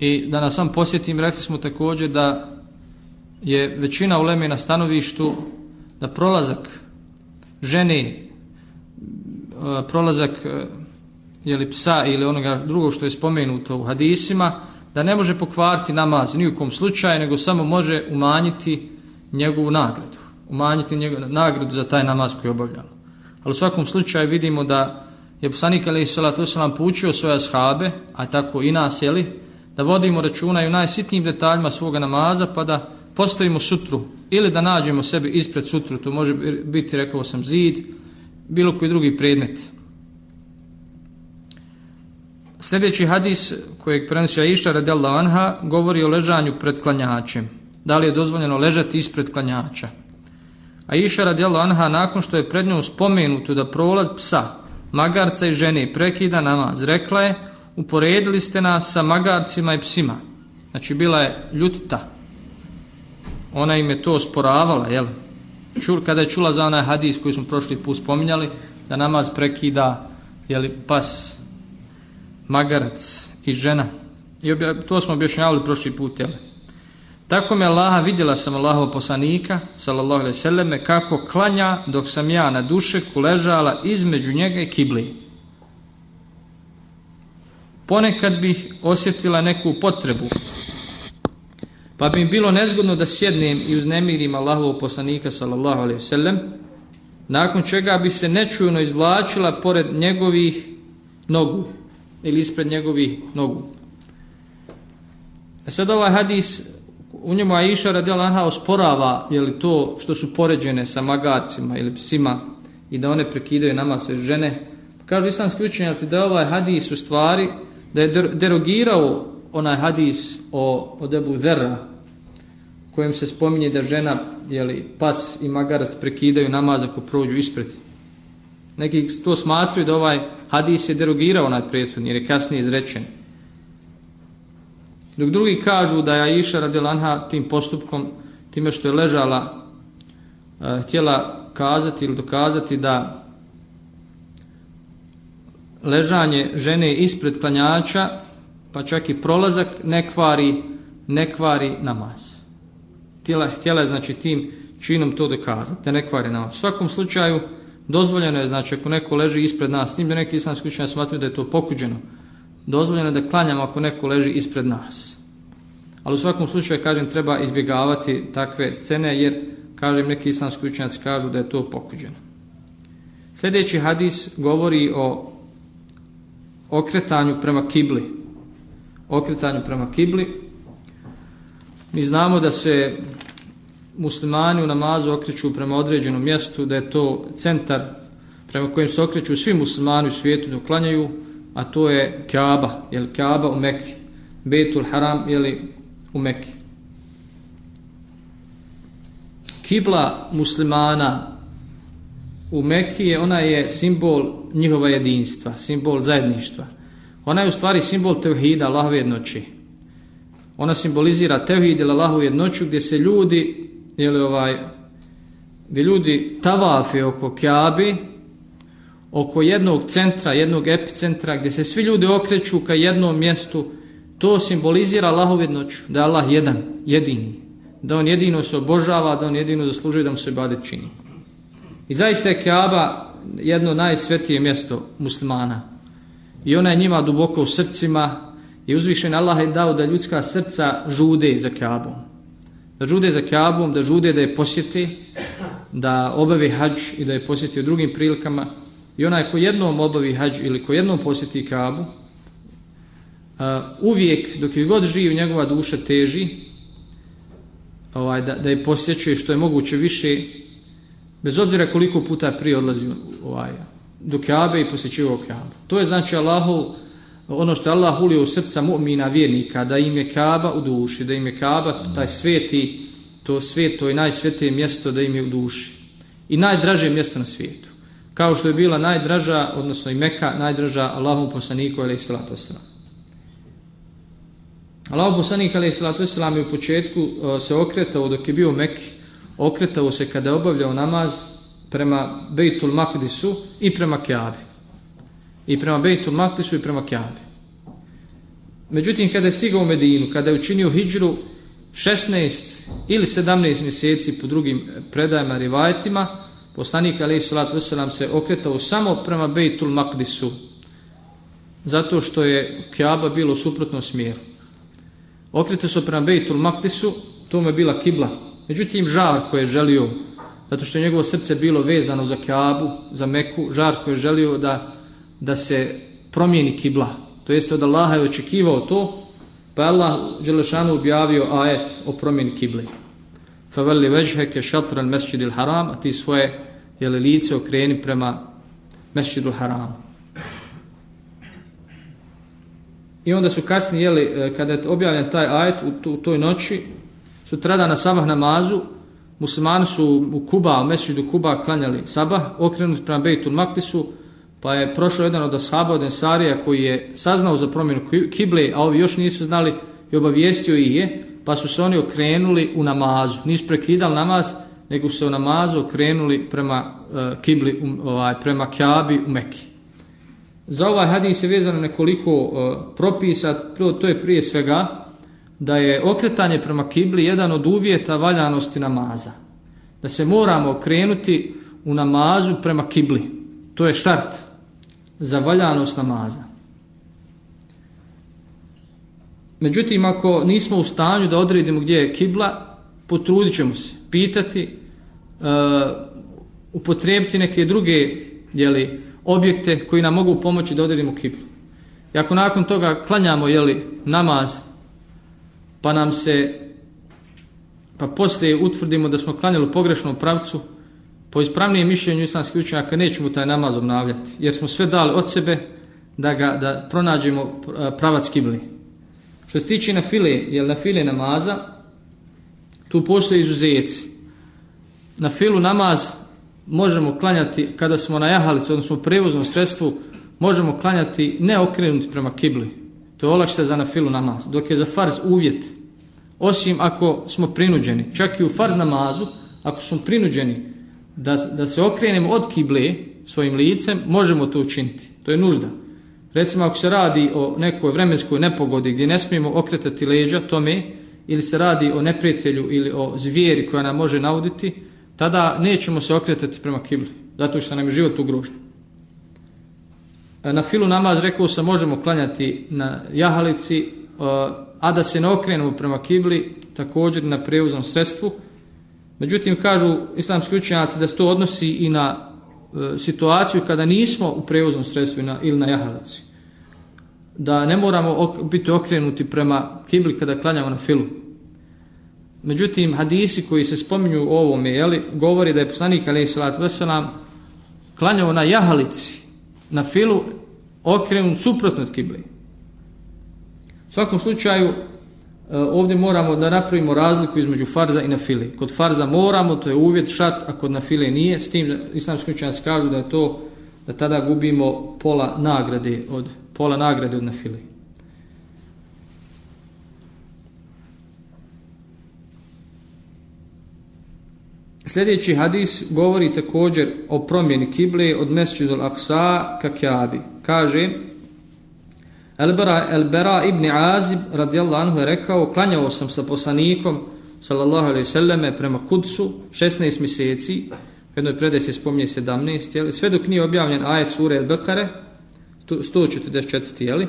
I da nas sam posjetim, rekli smo također da je većina uleme na stanovištu da prolazak žene, e, prolazak e, ili psa ili onoga drugog što je spomenuto u hadisima, da ne može pokvariti namaz ni u kom slučaju, nego samo može umanjiti njegovu nagradu. Umanjiti njegovu nagradu za taj namaz koji je obavljalo. Ali u svakom slučaju vidimo da je poslanik ali salatu nam poučio svoje ashabe, a tako i nas, jeli, da vodimo računa i u najsitnijim detaljima svoga namaza, pa da postavimo sutru ili da nađemo sebi ispred sutru, to može biti, rekao sam, zid, bilo koji drugi predmet. Sljedeći hadis kojeg prenosi Aisha radijallahu anha govori o ležanju pred klanjačem. Da li je dozvoljeno ležati ispred klanjača? Aisha radijallahu anha nakon što je pred njom spomenuto da prolaz psa, magarca i žene prekida namaz, rekla je uporedili ste nas sa magarcima i psima. Znači bila je ljutita. Ona im je to osporavala, jel? Čul, kada je čula za onaj hadis koji smo prošli put spominjali, da namaz prekida jeli, pas, magarac i žena. I to smo objašnjavali prošli put, jel? Tako me Allaha vidjela sam Allahov poslanika, sallallahu alaihi selleme, kako klanja dok sam ja na dušeku ležala između njega i kibli. Ponekad bih osjetila neku potrebu, pa bi mi bilo nezgodno da sjednem i uznemirim Allahovog poslanika sallallahu alaihi sellem, nakon čega bi se nečujno izvlačila pored njegovih nogu ili ispred njegovih nogu. E sad ovaj hadis, u njemu Aisha radijal anha osporava je li to što su poređene sa magarcima ili psima i da one prekidaju nama svoje žene. Kažu islamski učenjaci da je ovaj hadis u stvari da je derogirao onaj hadis o, o debu Vera, kojim se spominje da žena, jeli, pas i magarac prekidaju namaz ako prođu ispred. Neki to smatruju da ovaj hadis je derogirao onaj prethodni jer je kasnije izrečen. Dok drugi kažu da je Aisha radilanha tim postupkom, time što je ležala, eh, htjela kazati ili dokazati da ležanje žene ispred klanjača, pa čak i prolazak, ne kvari, ne kvari namaz. Htjela, htjela je znači tim činom to dokazati, da ne kvari namaz. U svakom slučaju dozvoljeno je, znači ako neko leži ispred nas, s tim da neki islamski učenjaci smatruju da je to pokuđeno, dozvoljeno je da klanjamo ako neko leži ispred nas. Ali u svakom slučaju, kažem, treba izbjegavati takve scene, jer, kažem, neki islamski učenjaci kažu da je to pokuđeno. Sljedeći hadis govori o okretanju prema kibli. Okretanju prema kibli. Mi znamo da se muslimani u namazu okreću prema određenom mjestu, da je to centar prema kojem se okreću svi muslimani u svijetu dok klanjaju, a to je Kaaba, jel Kaaba u Mekki, Betul Haram ili u Mekki. Kibla muslimana u Mekki je, ona je simbol njihova jedinstva, simbol zajedništva. Ona je u stvari simbol tevhida, Allahove jednoći. Ona simbolizira tevhid ili Allahovu jednoću gdje se ljudi, jeli ovaj, gdje ljudi tavafe oko Kjabi, oko jednog centra, jednog epicentra, gdje se svi ljudi okreću ka jednom mjestu, to simbolizira Allahovu jednoću, da je Allah jedan, jedini. Da on jedino se obožava, da on jedino zaslužuje da mu se bade čini. I zaista je Kaaba jedno najsvetije mjesto muslimana. I ona je njima duboko u srcima i uzvišen Allah je dao da ljudska srca žude za Kaabom. Da žude za Kaabom, da žude da je posjeti, da obavi hađ i da je posjeti u drugim prilikama. I onaj ko jednom obavi hađ ili ko jednom posjeti Kaabu, uvijek dok je god živ njegova duša teži ovaj, da, da je posjećuje što je moguće više bez obzira koliko puta prije odlazi ovaj, do Kaabe i posjećivao Kaabu. To je znači Allahu ono što je Allah ulio u srca mu'mina vjernika, da im je Kaaba u duši, da im je Kaaba taj sveti, to sveto i najsvetije mjesto da im je u duši. I najdraže mjesto na svijetu. Kao što je bila najdraža, odnosno i Meka, najdraža Allahom poslaniku, alaih salatu wasalam. Allahom poslanik, alaih salatu wasalam, je u početku se okretao dok je bio Mek, okretao se kada je obavljao namaz prema Bejtul Makdisu i prema Kjabi. I prema Bejtul Makdisu i prema Kjabi. Međutim, kada je stigao u Medinu, kada je učinio hijđru 16 ili 17 mjeseci po drugim predajama, rivajetima, poslanik alaih salatu wasalam se okretao samo prema Bejtul Makdisu, zato što je Kjaba bilo u suprotnom smjeru. Okretao se prema Bejtul Makdisu, to mu je bila kibla. Međutim, žar koji je želio, zato što je njegovo srce bilo vezano za Kjabu, za Meku, žar koji je želio da, da se promijeni kibla. To jeste od Allaha je očekivao to, pa je Allah Đelešanu objavio ajet o promjeni kibli. Favalli veđheke šatran mesčidil haram, a ti svoje jeli, lice okreni prema mesčidil haramu. I onda su kasnije, jeli, kada je objavljen taj ajet u toj noći, sutrada na sabah namazu, muslimani su u Kuba, u mesčidu Kuba klanjali sabah, okrenuti prema Bejtul Maktisu, pa je prošao jedan od ashaba od Ensarija koji je saznao za promjenu kible, a ovi još nisu znali i obavijestio ih je, pa su se oni okrenuli u namazu. Nisu prekidali namaz, nego se u namazu okrenuli prema uh, kibli, um, ovaj, prema Kjabi u Meki. Za ovaj hadis je vezano nekoliko uh, propisa, to je prije svega da je okretanje prema kibli jedan od uvjeta valjanosti namaza. Da se moramo okrenuti u namazu prema kibli. To je štart za valjanost namaza. Međutim, ako nismo u stanju da odredimo gdje je kibla, potrudit ćemo se pitati, uh, upotrijebiti neke druge jeli, objekte koji nam mogu pomoći da odredimo kiblu. I ako nakon toga klanjamo jeli, namaz, pa nam se, pa poslije utvrdimo da smo klanjali u pogrešnom pravcu, po ispravnijem mišljenju islamskih učenjaka nećemo taj namaz obnavljati, jer smo sve dali od sebe da ga da pronađemo pravac kibli. Što se tiče na file, jel na file namaza, tu postoje izuzeci. Na filu namaz možemo klanjati kada smo na jahalici, odnosno u prevoznom sredstvu, možemo klanjati ne okrenuti prema kibli. To je olakšta za na filu namaz, dok je za farz uvjet. Osim ako smo prinuđeni, čak i u farz namazu, ako smo prinuđeni da, da se okrenemo od kible svojim licem, možemo to učiniti. To je nužda. Recimo ako se radi o nekoj vremenskoj nepogodi gdje ne smijemo okretati leđa tome, ili se radi o neprijatelju ili o zvijeri koja nam može nauditi, tada nećemo se okretati prema kibli, zato što nam je život ugrožen. Na filu namaz, rekao sam, možemo klanjati na jahalici, a da se ne okrenemo prema kibli, također na prevoznom sredstvu. Međutim, kažu islamski učenjaci da se to odnosi i na situaciju kada nismo u prevoznom sredstvu ili na jahalici. Da ne moramo biti okrenuti prema kibli kada klanjamo na filu. međutim hadisi koji se spominju u ovome, jeli, govori da je poslanik alaih wasalam klanjao na jahalici, na filu, okrenut suprotno od kibli. U svakom slučaju, e, ovdje moramo da napravimo razliku između farza i na fili. Kod farza moramo, to je uvjet, šart, a kod na file nije. S tim islamski učenjaci kažu da je to, da tada gubimo pola nagrade od, pola nagrade od na Sljedeći hadis govori također o promjeni kible od Mesjidu al-Aqsa ka Kjabi. Kaže, Elbera, Elbera ibn Azib radijallahu anhu je rekao, klanjao sam sa poslanikom sallallahu alaihi sallame prema Kudsu 16 mjeseci, u jednoj predaj se spominje 17, jeli, sve dok nije objavljen ajet sure El-Bekare, 144, jeli,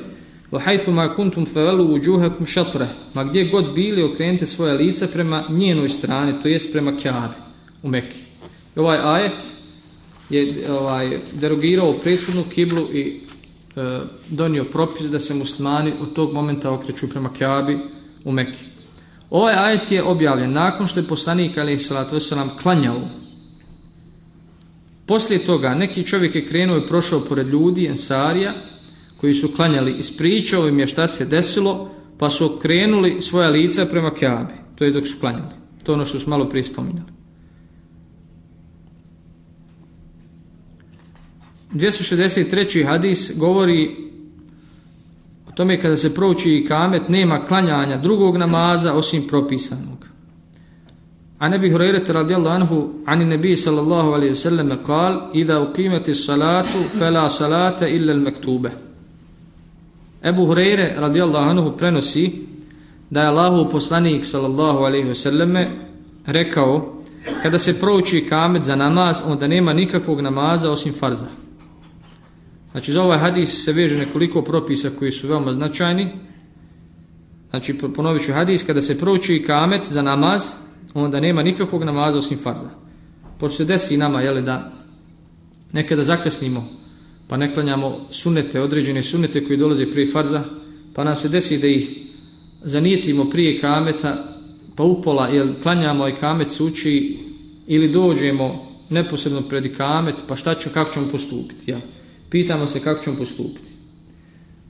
وَحَيْثُ مَا كُنْتُمْ فَوَلُوا وُجُوهَكُمْ شَطْرَ Ma gdje god bili, okrenite svoje lice prema njenoj strani, to jest prema Kjabi u Mekki. Ovaj ajet je ovaj, derogirao presudnu kiblu i e, donio propis da se muslimani od tog momenta okreću prema Kjabi u Mekki. Ovaj ajet je objavljen nakon što je poslanik ali salatu wasalam klanjao. Poslije toga neki čovjek je krenuo i prošao pored ljudi, ensarija, koji su klanjali, ispričao im je šta se desilo, pa su okrenuli svoja lica prema Kjabi. To je dok su klanjali. To je ono što su malo prije spominjali. 263. hadis govori o tome kada se prouči i kamet nema klanjanja drugog namaza osim propisanog. A nebi Hurajrata radijallahu anhu ani nebi sallallahu alaihi sallam kal Ida uqimati salatu fela salata illa al-maktube. Ebu Hurajre radijallahu anhu prenosi da je Allahu poslanik sallallahu alaihi sallam rekao kada se prouči kamet za namaz onda nema nikakvog namaza osim farza. Znači za ovaj hadis se veže nekoliko propisa koji su veoma značajni. Znači ponovit ću hadis, kada se prouči kamet za namaz, onda nema nikakvog namaza osim farza. Pošto se desi nama, jeli da nekada zakasnimo, pa ne klanjamo sunete, određene sunete koji dolaze prije farza, pa nam se desi da ih zanijetimo prije kameta, pa upola, jel klanjamo i kamet se uči, ili dođemo neposredno pred kamet, pa šta ću, kako ćemo postupiti, jel? Pitamo se kako ćemo postupiti.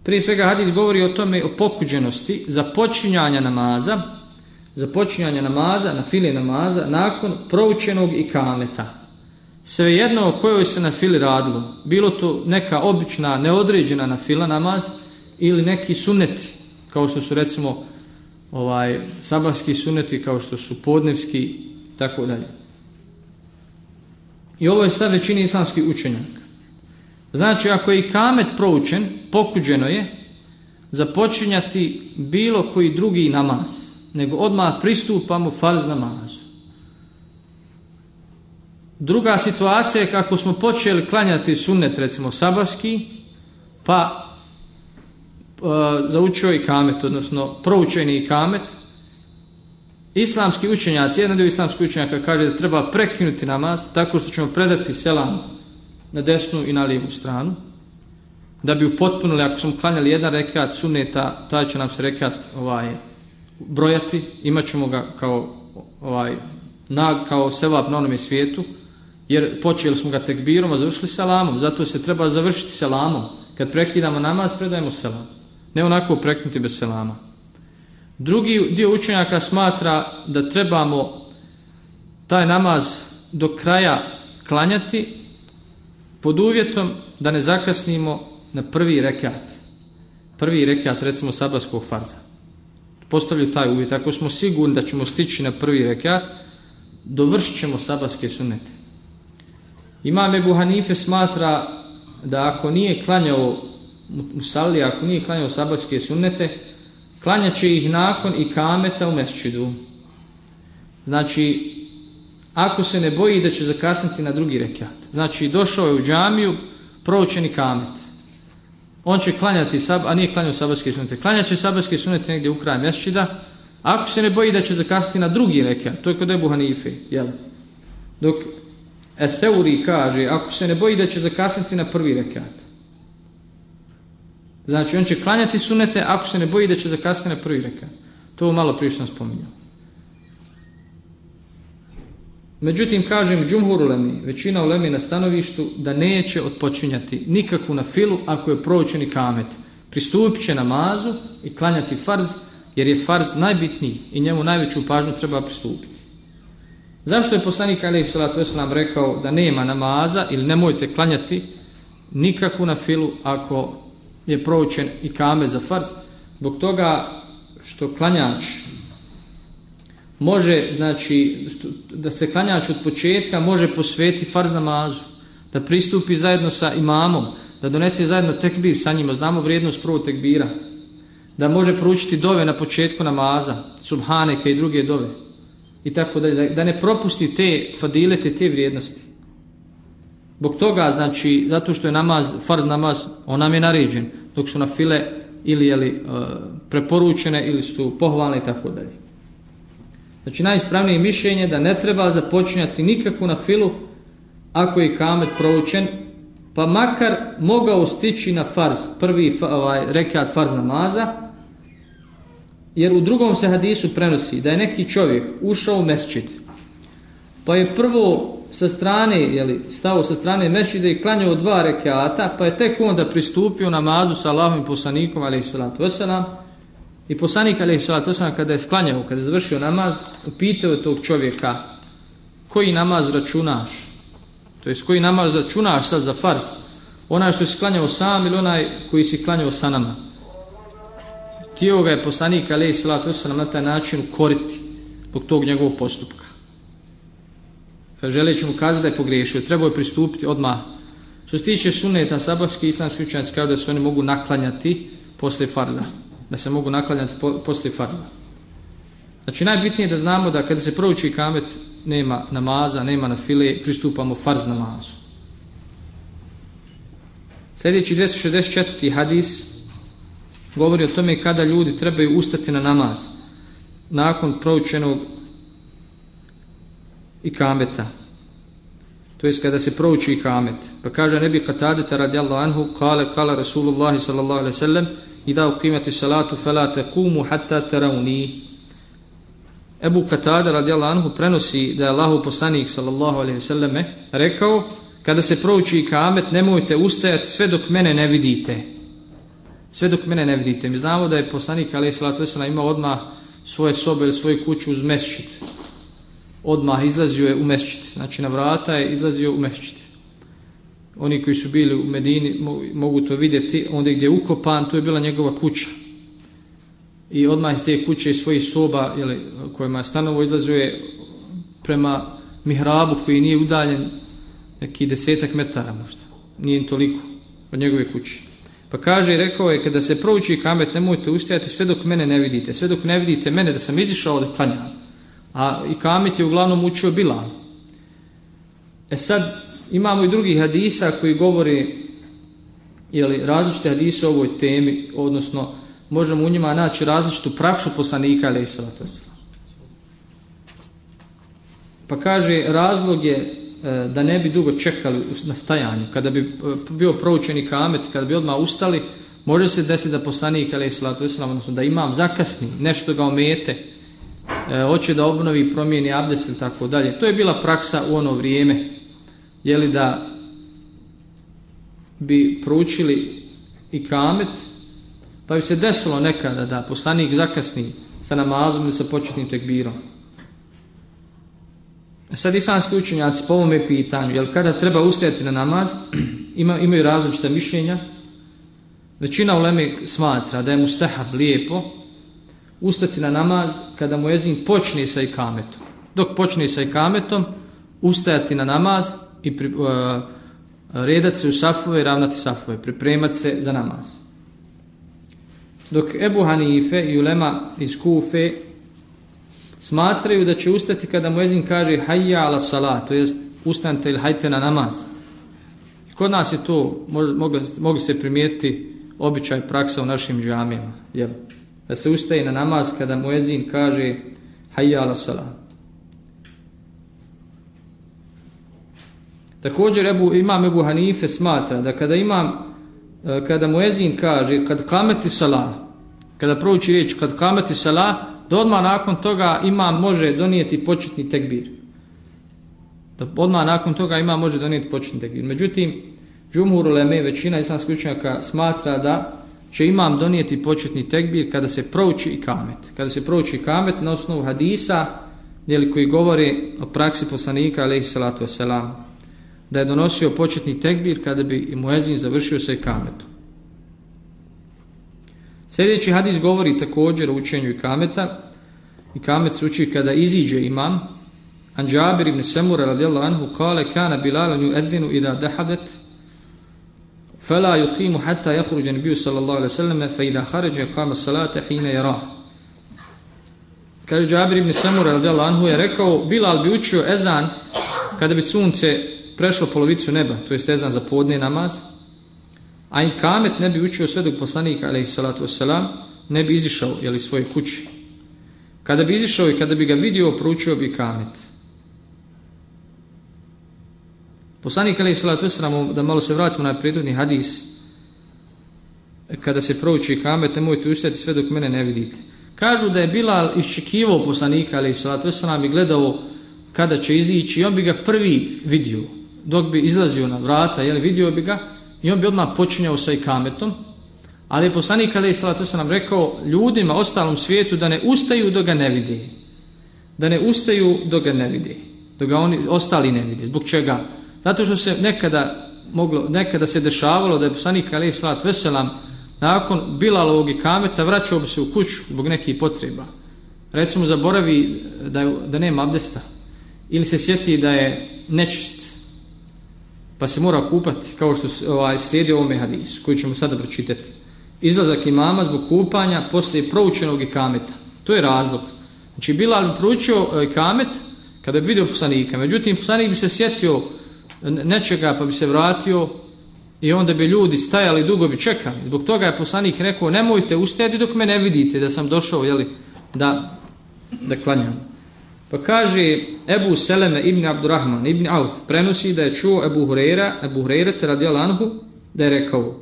Prije svega hadis govori o tome o pokuđenosti započinjanja namaza, započinjanja namaza, na fili namaza, nakon proučenog i kameta. Svejedno o kojoj se na fili radilo, bilo to neka obična, neodređena na fila namaz ili neki suneti, kao što su recimo ovaj sabarski suneti, kao što su podnevski i tako dalje. I ovo je stav većini islamskih učenjaka. Znači, ako je i kamet proučen, pokuđeno je započinjati bilo koji drugi namaz, nego odmah pristupamo farz namazu. Druga situacija je kako smo počeli klanjati sunnet, recimo sabarski, pa e, zaučio i kamet, odnosno proučeni i kamet, islamski učenjaci, jedan dio islamski učenjaka kaže da treba prekinuti namaz, tako što ćemo predati selam na desnu i na lijevu stranu, da bi upotpunili, ako smo klanjali jedan rekat suneta, taj će nam se rekat ovaj, brojati, imat ćemo ga kao, ovaj, na, kao sevap na onome svijetu, jer počeli smo ga tekbirom, a završili selamom, zato se treba završiti selamom. Kad prekidamo namaz, predajemo selam. Ne onako preknuti bez selama. Drugi dio učenjaka smatra da trebamo taj namaz do kraja klanjati, pod uvjetom da ne zakasnimo na prvi rekat. Prvi rekat, recimo, sabarskog farza. Postavljaju taj uvjet. Ako smo sigurni da ćemo stići na prvi rekat, dovršit ćemo sabarske sunete. Imam Ebu Hanife smatra da ako nije klanjao Musalli, ako nije klanjao sabarske sunete, klanjat će ih nakon i kameta u mesčidu. Znači, ako se ne boji da će zakasniti na drugi rekat. Znači, došao je u džamiju, proučeni kamet. On će klanjati, sab, a nije klanjao sabarske sunete. Klanjat će sabarske sunete negdje u kraj mjesečida, ako se ne boji da će zakasniti na drugi rekat. To je kod Ebu Hanife. Jel? Dok Etheuri kaže, ako se ne boji da će zakasniti na prvi rekat. Znači, on će klanjati sunete ako se ne boji da će zakasniti na prvi rekat. To malo prije sam spominjao. Međutim, kažem, džumhur ulemi, većina ulemi na stanovištu da neće odpočinjati nikakvu na filu ako je proučeni kamet. Pristupit će namazu i klanjati farz, jer je farz najbitniji i njemu najveću pažnju treba pristupiti. Zašto je poslanik Ali Salatu Veselam rekao da nema namaza ili nemojte klanjati nikakvu na filu ako je proučen i kame za farz? Zbog toga što klanjač može, znači, da se klanjač od početka može posveti farz namazu, da pristupi zajedno sa imamom, da donese zajedno tekbir sa njima, znamo vrijednost prvog tekbira, da može proučiti dove na početku namaza, subhaneke i druge dove, i tako dalje, da ne propusti te fadilete, te vrijednosti. Zbog toga, znači, zato što je namaz, farz namaz, on nam je naređen, dok su na file ili jeli, e, preporučene ili su pohvalne i tako dalje. Znači najispravnije mišljenje da ne treba započinjati nikakvu na filu ako je kamet proučen, pa makar mogao stići na farz, prvi ovaj, rekat farz namaza, jer u drugom se hadisu prenosi da je neki čovjek ušao u mesčid, pa je prvo sa strane, jeli, stao sa strane mesčida i klanjao dva rekata, pa je tek onda pristupio namazu sa Allahovim poslanikom, ali i salatu wasalam, i poslanik ali wasalam kada je sklanjao, kada je završio namaz, upitao je tog čovjeka koji namaz računaš? To jest koji namaz računaš sad za farz? Onaj što si klanjao sam ili onaj koji si klanjao sa nama? Tijelo ga je poslanik ali wasalam na taj način koriti zbog tog njegovog postupka. Želeći mu kazati da je pogriješio, trebao je pristupiti odmah. Što se tiče sunneta, sabavski islamski učenjaci kao da se oni mogu naklanjati poslije farza da se mogu naklanjati poslije farza. Znači najbitnije je da znamo da kada se prouči kamet nema namaza, nema na file, pristupamo farz namazu. Sljedeći 264. hadis govori o tome kada ljudi trebaju ustati na namaz nakon proučenog i kameta. To jest kada se prouči i kamet. Pa kaže nebi Katadeta radijallahu anhu kale kala Rasulullahi sallallahu alaihi sallam Ida uqimati salatu fela kumu hatta tarauni. Ebu Katada radijallahu anhu prenosi da je Allahu poslanik sallallahu alejhi ve selleme rekao kada se prouči kamet nemojte ustajati sve dok mene ne vidite. Sve dok mene ne vidite. Mi znamo da je poslanik alejhi salatu imao odmah svoje sobe ili svoju kuću uz mesčit. Odmah izlazio je u mesčit. Znači na vrata je izlazio u mesčit oni koji su bili u Medini mogu to vidjeti, onda gdje je ukopan, to je bila njegova kuća. I odmah iz te kuće iz svojih soba jeli, kojima je stanovo izlazio prema mihrabu koji nije udaljen neki desetak metara možda. Nije toliko od njegove kuće. Pa kaže i rekao je kada se prouči kamet nemojte ustajati sve dok mene ne vidite. Sve dok ne vidite mene da sam izišao da klanjam. A i kamet je uglavnom učio bila. E sad Imamo i drugih hadisa koji govori jeli, različite hadise o ovoj temi, odnosno možemo u njima naći različitu praksu poslanika ali Pa kaže razlog je e, da ne bi dugo čekali na stajanju. Kada bi e, bio proučeni kamet, kada bi odmah ustali, može se desiti da poslanik ali odnosno da imam zakasni, nešto ga omete, e, hoće da obnovi, promijeni abdest ili tako dalje. To je bila praksa u ono vrijeme je li da bi proučili i kamet, pa bi se desilo nekada da poslanik zakasni sa namazom ili sa početnim tekbirom. Sad islamski učenjaci po ovome pitanju, jel kada treba ustajati na namaz, ima, imaju različita mišljenja. Većina uleme smatra da je mu stehab lijepo ustati na namaz kada mu jezin počne sa ikametom. Dok počne sa ikametom, ustajati na namaz i pri, uh, redat se u safove i ravnati safove, pripremati se za namaz. Dok Ebu Hanife i Ulema iz Kufe smatraju da će ustati kada mu ezin kaže hajja ala salat, to jest ustanite ili hajte na namaz. I kod nas je to, mogli, mogli se primijetiti običaj praksa u našim džamijama. Jel? Da se ustaje na namaz kada mu ezin kaže hajja ala salat. Također Ebu, imam Ebu Hanife smatra da kada imam, e, kada mu ezin kaže kad kameti salah, kada prouči riječ kad kameti salah, da odmah nakon toga imam može donijeti početni tekbir. Da odmah nakon toga ima može donijeti početni tekbir. Međutim, Džumhur Leme, većina islamskih učenjaka smatra da će imam donijeti početni tekbir kada se prouči i kamet. Kada se prouči kamet na osnovu hadisa koji govori o praksi poslanika alaihi salatu wasalam, da je donosio početni tekbir kada bi i muezin završio sa ikametom. Sljedeći hadis govori također o učenju ikameta. Ikamet se uči kada iziđe imam. Anđabir ibn Semura radijallahu anhu kale kana Bilalan edvinu ida dahabet fela yuqimu hatta yahruđa nabiju sallallahu alaihi sallam fa idha harađa kama salata hina yara. Kaže Jabir ibn Samura radijallahu anhu je rekao Bilal bi učio ezan kada bi sunce prešlo polovicu neba, to jest ezan za podne namaz, a i kamet ne bi učio sve dok poslanik alaihi salatu wasalam ne bi izišao jeli, svoje kući. Kada bi izišao i kada bi ga vidio, proučio bi kamet. Poslanik alaihi salatu wasalam, da malo se vratimo na prethodni hadis, kada se prouči kamet, nemojte ustati sve dok mene ne vidite. Kažu da je Bilal iščekivao poslanika, ali salatu wasalam, i gledao kada će izići i on bi ga prvi vidio. Dok bi izlazio na vrata, jel, vidio bi ga i on bi odmah počinjao sa ikametom. Ali je poslanik, ali salatu wasalam, rekao ljudima, ostalom svijetu, da ne ustaju dok ga ne vidi. Da ne ustaju dok ga ne vidi. Dok ga oni ostali ne vidi. Zbog čega? Zato što se nekada moglo, nekada se dešavalo da je poslanik, ali salatu wasalam, nakon Bilalovog i kameta vraćao bi se u kuću zbog nekih potreba. Recimo zaboravi da, da nema abdesta ili se sjeti da je nečist pa se mora kupati kao što ovaj, slijedi ovome hadisu koji ćemo sada pročitati. Izlazak imama zbog kupanja poslije proučenog i kameta. To je razlog. Znači Bilal bi proučio e, kamet kada bi vidio poslanika. Međutim, poslanik bi se sjetio nečega pa bi se vratio i onda bi ljudi stajali, dugo bi čekali. Zbog toga je poslanik rekao, nemojte ustedi dok me ne vidite da sam došao, jeli, da, da klanjam. Pa kaže Ebu Seleme ibn Abdurrahman ibn Auf prenosi da je čuo Ebu Hureyra, Ebu Hureyra te radi Anhu, da je rekao,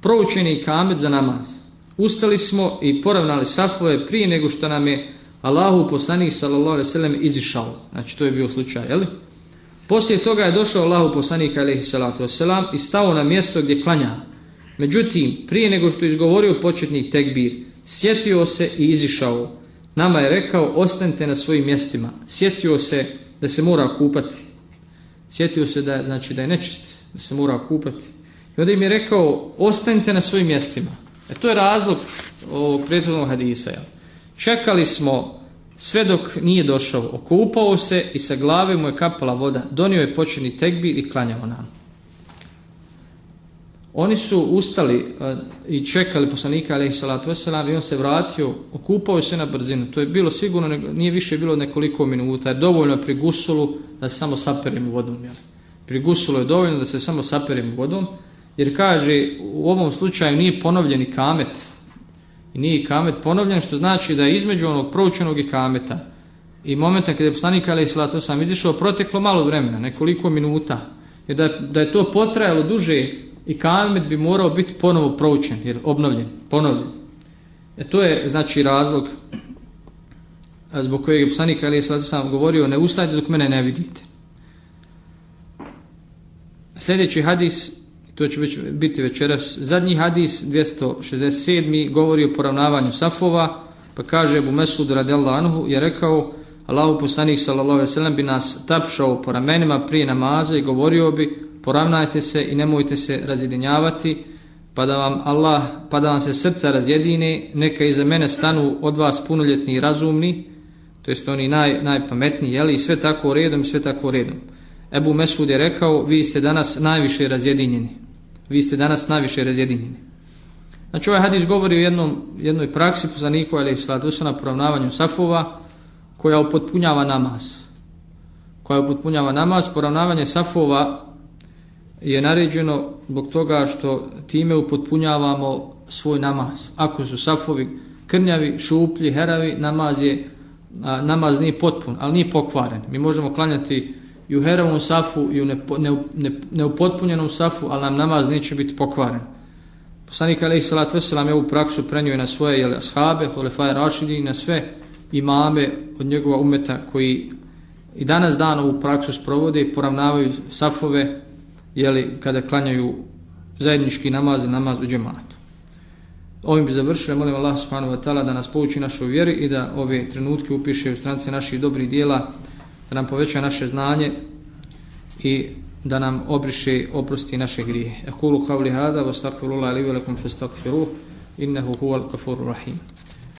proučeni kamet za namaz. Ustali smo i poravnali safove prije nego što nam je Allahu poslanik sallallahu alejhi ve izišao. Znači to je bio slučaj, je li? Poslije toga je došao Allahu poslanik alejhi salatu vesselam i stao na mjesto gdje klanja. Međutim, prije nego što je izgovorio početni tekbir, sjetio se i izišao. Nama je rekao, ostanite na svojim mjestima. Sjetio se da se mora kupati. Sjetio se da znači, da je nečist, da se mora kupati. I onda im je rekao, ostanite na svojim mjestima. E to je razlog ovog prethodnog hadisa. Jel? Čekali smo sve dok nije došao, okupao se i sa glave mu je kapala voda, donio je počini tekbir i klanjao nam. Oni su ustali i čekali poslanika alejhi salatu vesselam i on se vratio, okupao se na brzinu. To je bilo sigurno nije više bilo nekoliko minuta, jer dovoljno je pri gusulu da se samo saperemo vodom, jel? Pri gusulu je dovoljno da se samo saperemo vodom, jer kaže u ovom slučaju nije ponovljeni kamet. I nije kamet ponovljen, što znači da je između onog proučenog i kameta i momenta kada je poslanik alejhi salatu vesselam izišao proteklo malo vremena, nekoliko minuta. I da, da je to potrajalo duže i kamet bi morao biti ponovo proučen, jer obnovljen, ponovljen. E to je znači razlog zbog kojeg je poslanik Ali sam govorio ne ustajte dok mene ne vidite. Sljedeći hadis, to će biti večeras, zadnji hadis 267. govori o poravnavanju safova, pa kaže Abu Mesud radijallahu anhu je rekao Allahu poslanik sallallahu alejhi ve bi nas tapšao po ramenima prije namaza i govorio bi poravnajte se i nemojte se razjedinjavati, pa da vam Allah, pa da vam se srca razjedine, neka iza mene stanu od vas punoljetni i razumni, to jest oni naj, najpametniji, jeli, i sve tako redom, sve tako redom. Ebu Mesud je rekao, vi ste danas najviše razjedinjeni. Vi ste danas najviše razjedinjeni. Znači ovaj hadis govori o jednom, jednoj praksi poslaniku, ali i na poravnavanju safova, koja upotpunjava namaz. Koja upotpunjava namaz, poravnavanje safova je naređeno zbog toga što time upotpunjavamo svoj namaz. Ako su safovi krnjavi, šuplji, heravi, namaz je a, namaz nije potpun, ali nije pokvaren. Mi možemo klanjati i u heravom safu i u neupotpunjenom safu, ali nam namaz neće biti pokvaren. Poslanik alaih salat veselam je ovu praksu prenio na svoje jel, ashabe, holefaje rašidi i na sve imame od njegova umeta koji i danas dan ovu praksu sprovode, poravnavaju safove, jeli, kada klanjaju zajednički namaz i namaz u džematu. Ovim bi završili, molim Allah subhanahu wa ta'ala da nas pouči našoj vjeri i da ove trenutke upiše u stranice naših dobrih dijela, da nam poveća naše znanje i da nam obriše oprosti naše grije. Ekulu qavli hada, velikum, innehu huval kafuru rahim.